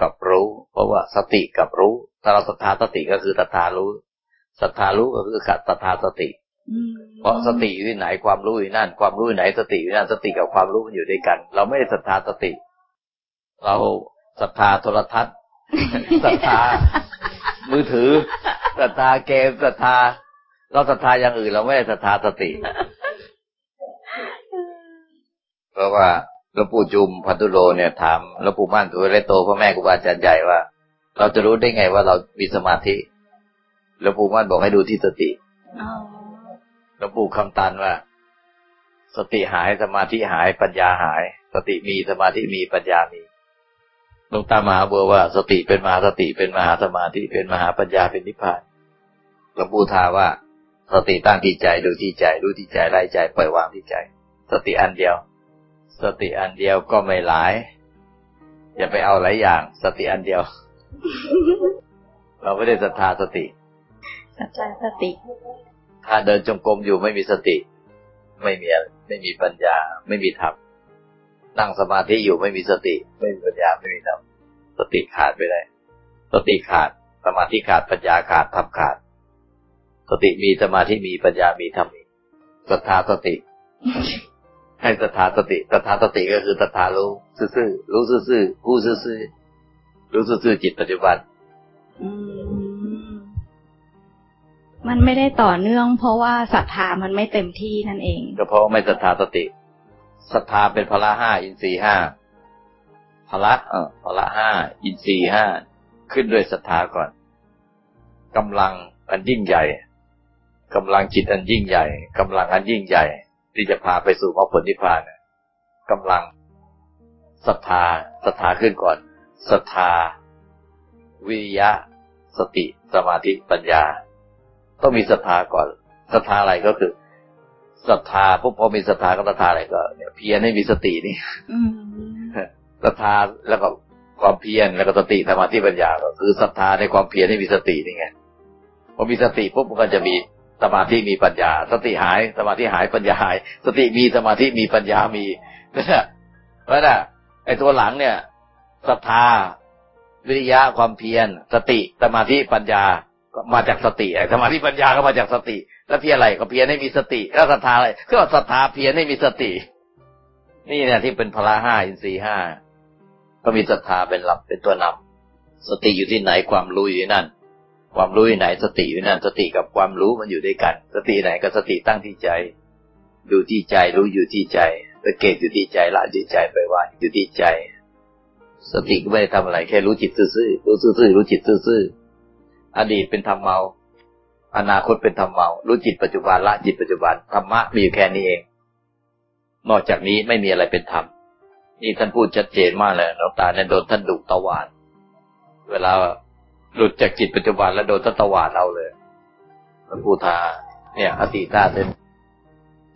Speaker 2: กับรู้ เพราะว่าสติกับรู้ ถ้าเราศรัทธาสติก็คือศรัทธารู้ศรัทธารู้ก็คือขาดศรัทธาสติเพราะสติอยู่ที่ไหนความรู้อยู่นั่น ความรู้อยู่ไหนสติอยู่นั่นสติกับความรู้มันอยู่ด้วยกัน เราไม่ได้ศรัทธาสติ เราศรัทธาโทรทัศน์ศรัทธามือถือศรัทธาเกมศรัทธา เราศรัทธาอย่างอื่น เราไม่ได้ศรัทธาสติ เพราะว่าหลวงปู่จุมพันธุโลเนี่ยถามหลวงปู่มั่นตัวเลโตพ่อแม่ครูบาอาจารย์ใหญ่ว่า เราจะรู้ได้ไงว่าเรามีสมาธิหลวงปู่มั่นบอกให้ดูที่สติหลวงปู่คำตันว่า สติหายสมาธิหายปัญญาหาย สติมีสมาธิมีปัญญามี หลวงตามหาบัวว่า สติเป็นมหาสติเป็นมหาสมาธิเป็นมหาปัญญาเป็นนิพพานหลวงปู่ทาว่า สติตั้งที่ใจดูที่ใจรู้ที่ใจไล่ใจปล่อยวางที่ใจ สติอันเดียว สติอันเดียวก็ไม่หลาย อย่าไปเอาหลายอย่าง สติอันเดียว เราไม่ได้ศรัทธาสติ
Speaker 1: ศรัทธาสติ
Speaker 2: ถ้าเดินจงกรมอยู่ไม่มีสติ ไม่มีไม่มีปัญญา ไม่มีธรรม นั่งสมาธิอยู่ไม่มีสติ ไม่มีปัญญาไม่มีธรรมสติขาดไปเลยสติขาดสมาธิขาดปัญญาขาดธรรมขาด สติมีสมาธิมีปัญญามีธรรมมีศรัทธาสติ ให้ศรัทธาสติศรัทธาสติก็คือศรัทธารู้ซื่อๆรู้ซื่อๆรู้ซื่อๆรู้ซื่อๆจิตปัจจุบัน
Speaker 1: อืมมันไม่ได้ต่อเนื่อง เพราะว่าศรัทธามันไม่เต็มที่นั่นเอง
Speaker 2: ก็เพราะไม่ศรัทธาสติ ศรัทธาเป็นพละห้าอินทรีห้าพละเออพละห้าอินทรีห้าขึ้นด้วยศรัทธาก่อนกำลังอันยิ่งใหญ่กำลังจิตอันยิ่งใหญ่กำลังอันยิ่งใหญ่ ที่จะพาไปสู่มรรคผลนิพพานกำลังศรัทธาศรัทธาขึ้นก่อนศรัทธาวิริยะ สติ สมาธิปัญญา ต้องมีศรัทธาก่อนศรัทธาอะไรก็คือ ศรัทธาพวกพอมีศรัทธาก็ศรัทธาอะไรก็เนี่ยเพียรให้มีสตินี่ศรัทธาแล้วก็ความเพียรแล้วก็สติสมาธิปัญญาก็คือศรัทธาในความเพียรให้มีสตินี่ไงพอมีสติปุ๊บมันก็จะมีสมาธิมีปัญญา สติหายสมาธิหายปัญญาหาย สติมีสมาธิมีปัญญามีนะเพราะน่ะไอ้ตัวหลังเนี่ยศรัทธา วิริยะความเพียร สติสมาธิปัญญา ก็มาจากสติสมาธิปัญญาก็มาจากสติ แล้วเพียอะไรก็เพียให้มีสติ แล้วศรัทธาอะไรก็ศรัทธาเพียให้มีสติ นี่เนี่ยที่เป็นพละห้าอินทรีห้าก็มีศรัทธาเป็นหลักเป็นตัวนำสติอยู่ที่ไหนความรู้อยู่ที่นั่น ความรู้อยู่ไหนสติอยู่นั่น สติกับความรู้มันอยู่ด้วยกัน สติไหนก็สติตั้งที่ใจ ดูที่ใจรู้อยู่ที่ใจสังเกตอยู่ที่ใจละที่ใจไปว่าอยู่ที่ใจ สติก็ไม่ได้ทำอะไรแค่รู้จิตซื่อๆรู้ซื่อๆรู้จิตซื่อๆ อดีตเป็นธรรมเมา อนาคตเป็นธรรมเมา รู้จิตปัจจุบันละจิตปัจจุบันธรรมะมีอยู่แค่นี้เอง นอกจากนี้ไม่มีอะไรเป็นธรรมนี่ท่านพูดชัดเจนมากเลยหลวงตาเนี่ยโดนท่านดุตวาดเวลาหลุดจากจิตปัจจุบันแล้วโดนท่านตวาดเอาเลยหลวงปู่ทา เนี่ย อติตาเต็ม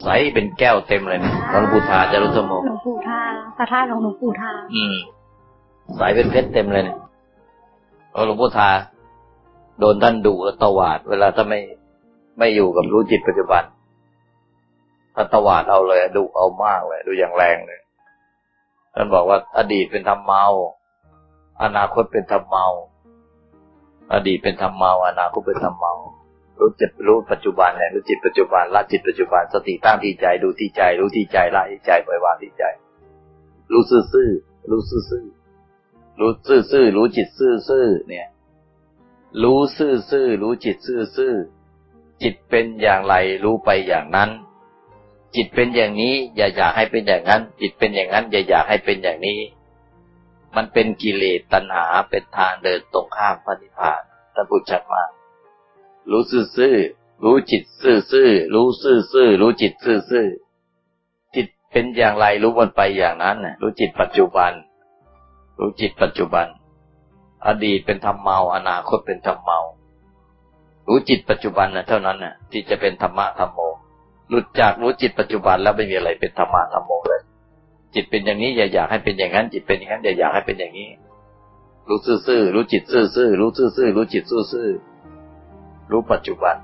Speaker 2: ใสเป็นแก้วเต็มเลยเนี่ยหลวงปู่ทาจะรู้สมอง
Speaker 1: หลวงปู่ทาพระธาตุของหลวงปู่ทา
Speaker 2: อืมใสเป็นเพชรเต็มเลยเนี่ยพอหลวงปู่ทา โดนท่านดุตวาด เวลาถ้าไม่ไม่อยู่กับรู้จิตปัจจุบันท่านตวาดเอาเลยดุเอามากเลยดูอย่างแรงเลยท่านบอกว่าอดีตเป็นธรรมเมา อนาคตเป็นธรรมเมา อดีตเป็นธรรมเมา อนาคตเป็นธรรมเมา รู้จิตรู้ปัจจุบันเนี่ยรู้จิตปัจจุบันละจิตปัจจุบันสติตั้งที่ใจดูที่ใจ รู้ที่ใจละที่ใจปล่อยวางที่ใจ รู้ซื่อๆรู้ซื่อๆรู้ซื่อๆรู้จิตซื่อๆเนี่ย รู้ซื่อๆรู้จิตซื่อๆจิตเป็นอย่างไรรู้ไปอย่างนั้น จิตเป็นอย่างนี้ อย่าอยากให้เป็นอย่างนั้น จิตเป็นอย่างนั้น อย่าอยากให้เป็นอย่างนี้ มันเป็นกิเลสตัณหาเป็นทางเดินตรงข้ามพระนิพพานท่านพูดชัดมากรู้ซื่อๆรู้จิตซื่อๆรู้ซื่อๆรู้จิตซื่อๆจิตเป็นอย่างไรรู้มันไปอย่างนั้นรู้จิตปัจจุบัน รู้จิตปัจจุบัน อดีตเป็นธรรมเมา อนาคตเป็นธรรมเมา รู้จิตปัจจุบันนะเท่านั้นน่ะ ที่จะเป็นธรรมะธรรมโม หลุดจากรู้จิตปัจจุบันแล้วไม่มีอะไรเป็นธรรมะธรรมโมเลย จิตเป็นอย่างนี้อย่าอยากให้เป็นอย่างนั้น จิตเป็นอย่างนั้นอย่าอยากให้เป็นอย่างนี้ รู้ซื่อๆรู้จิตซื่อๆรู้ซื่อๆรู้จิตซื่อๆรู้ปัจจุบัน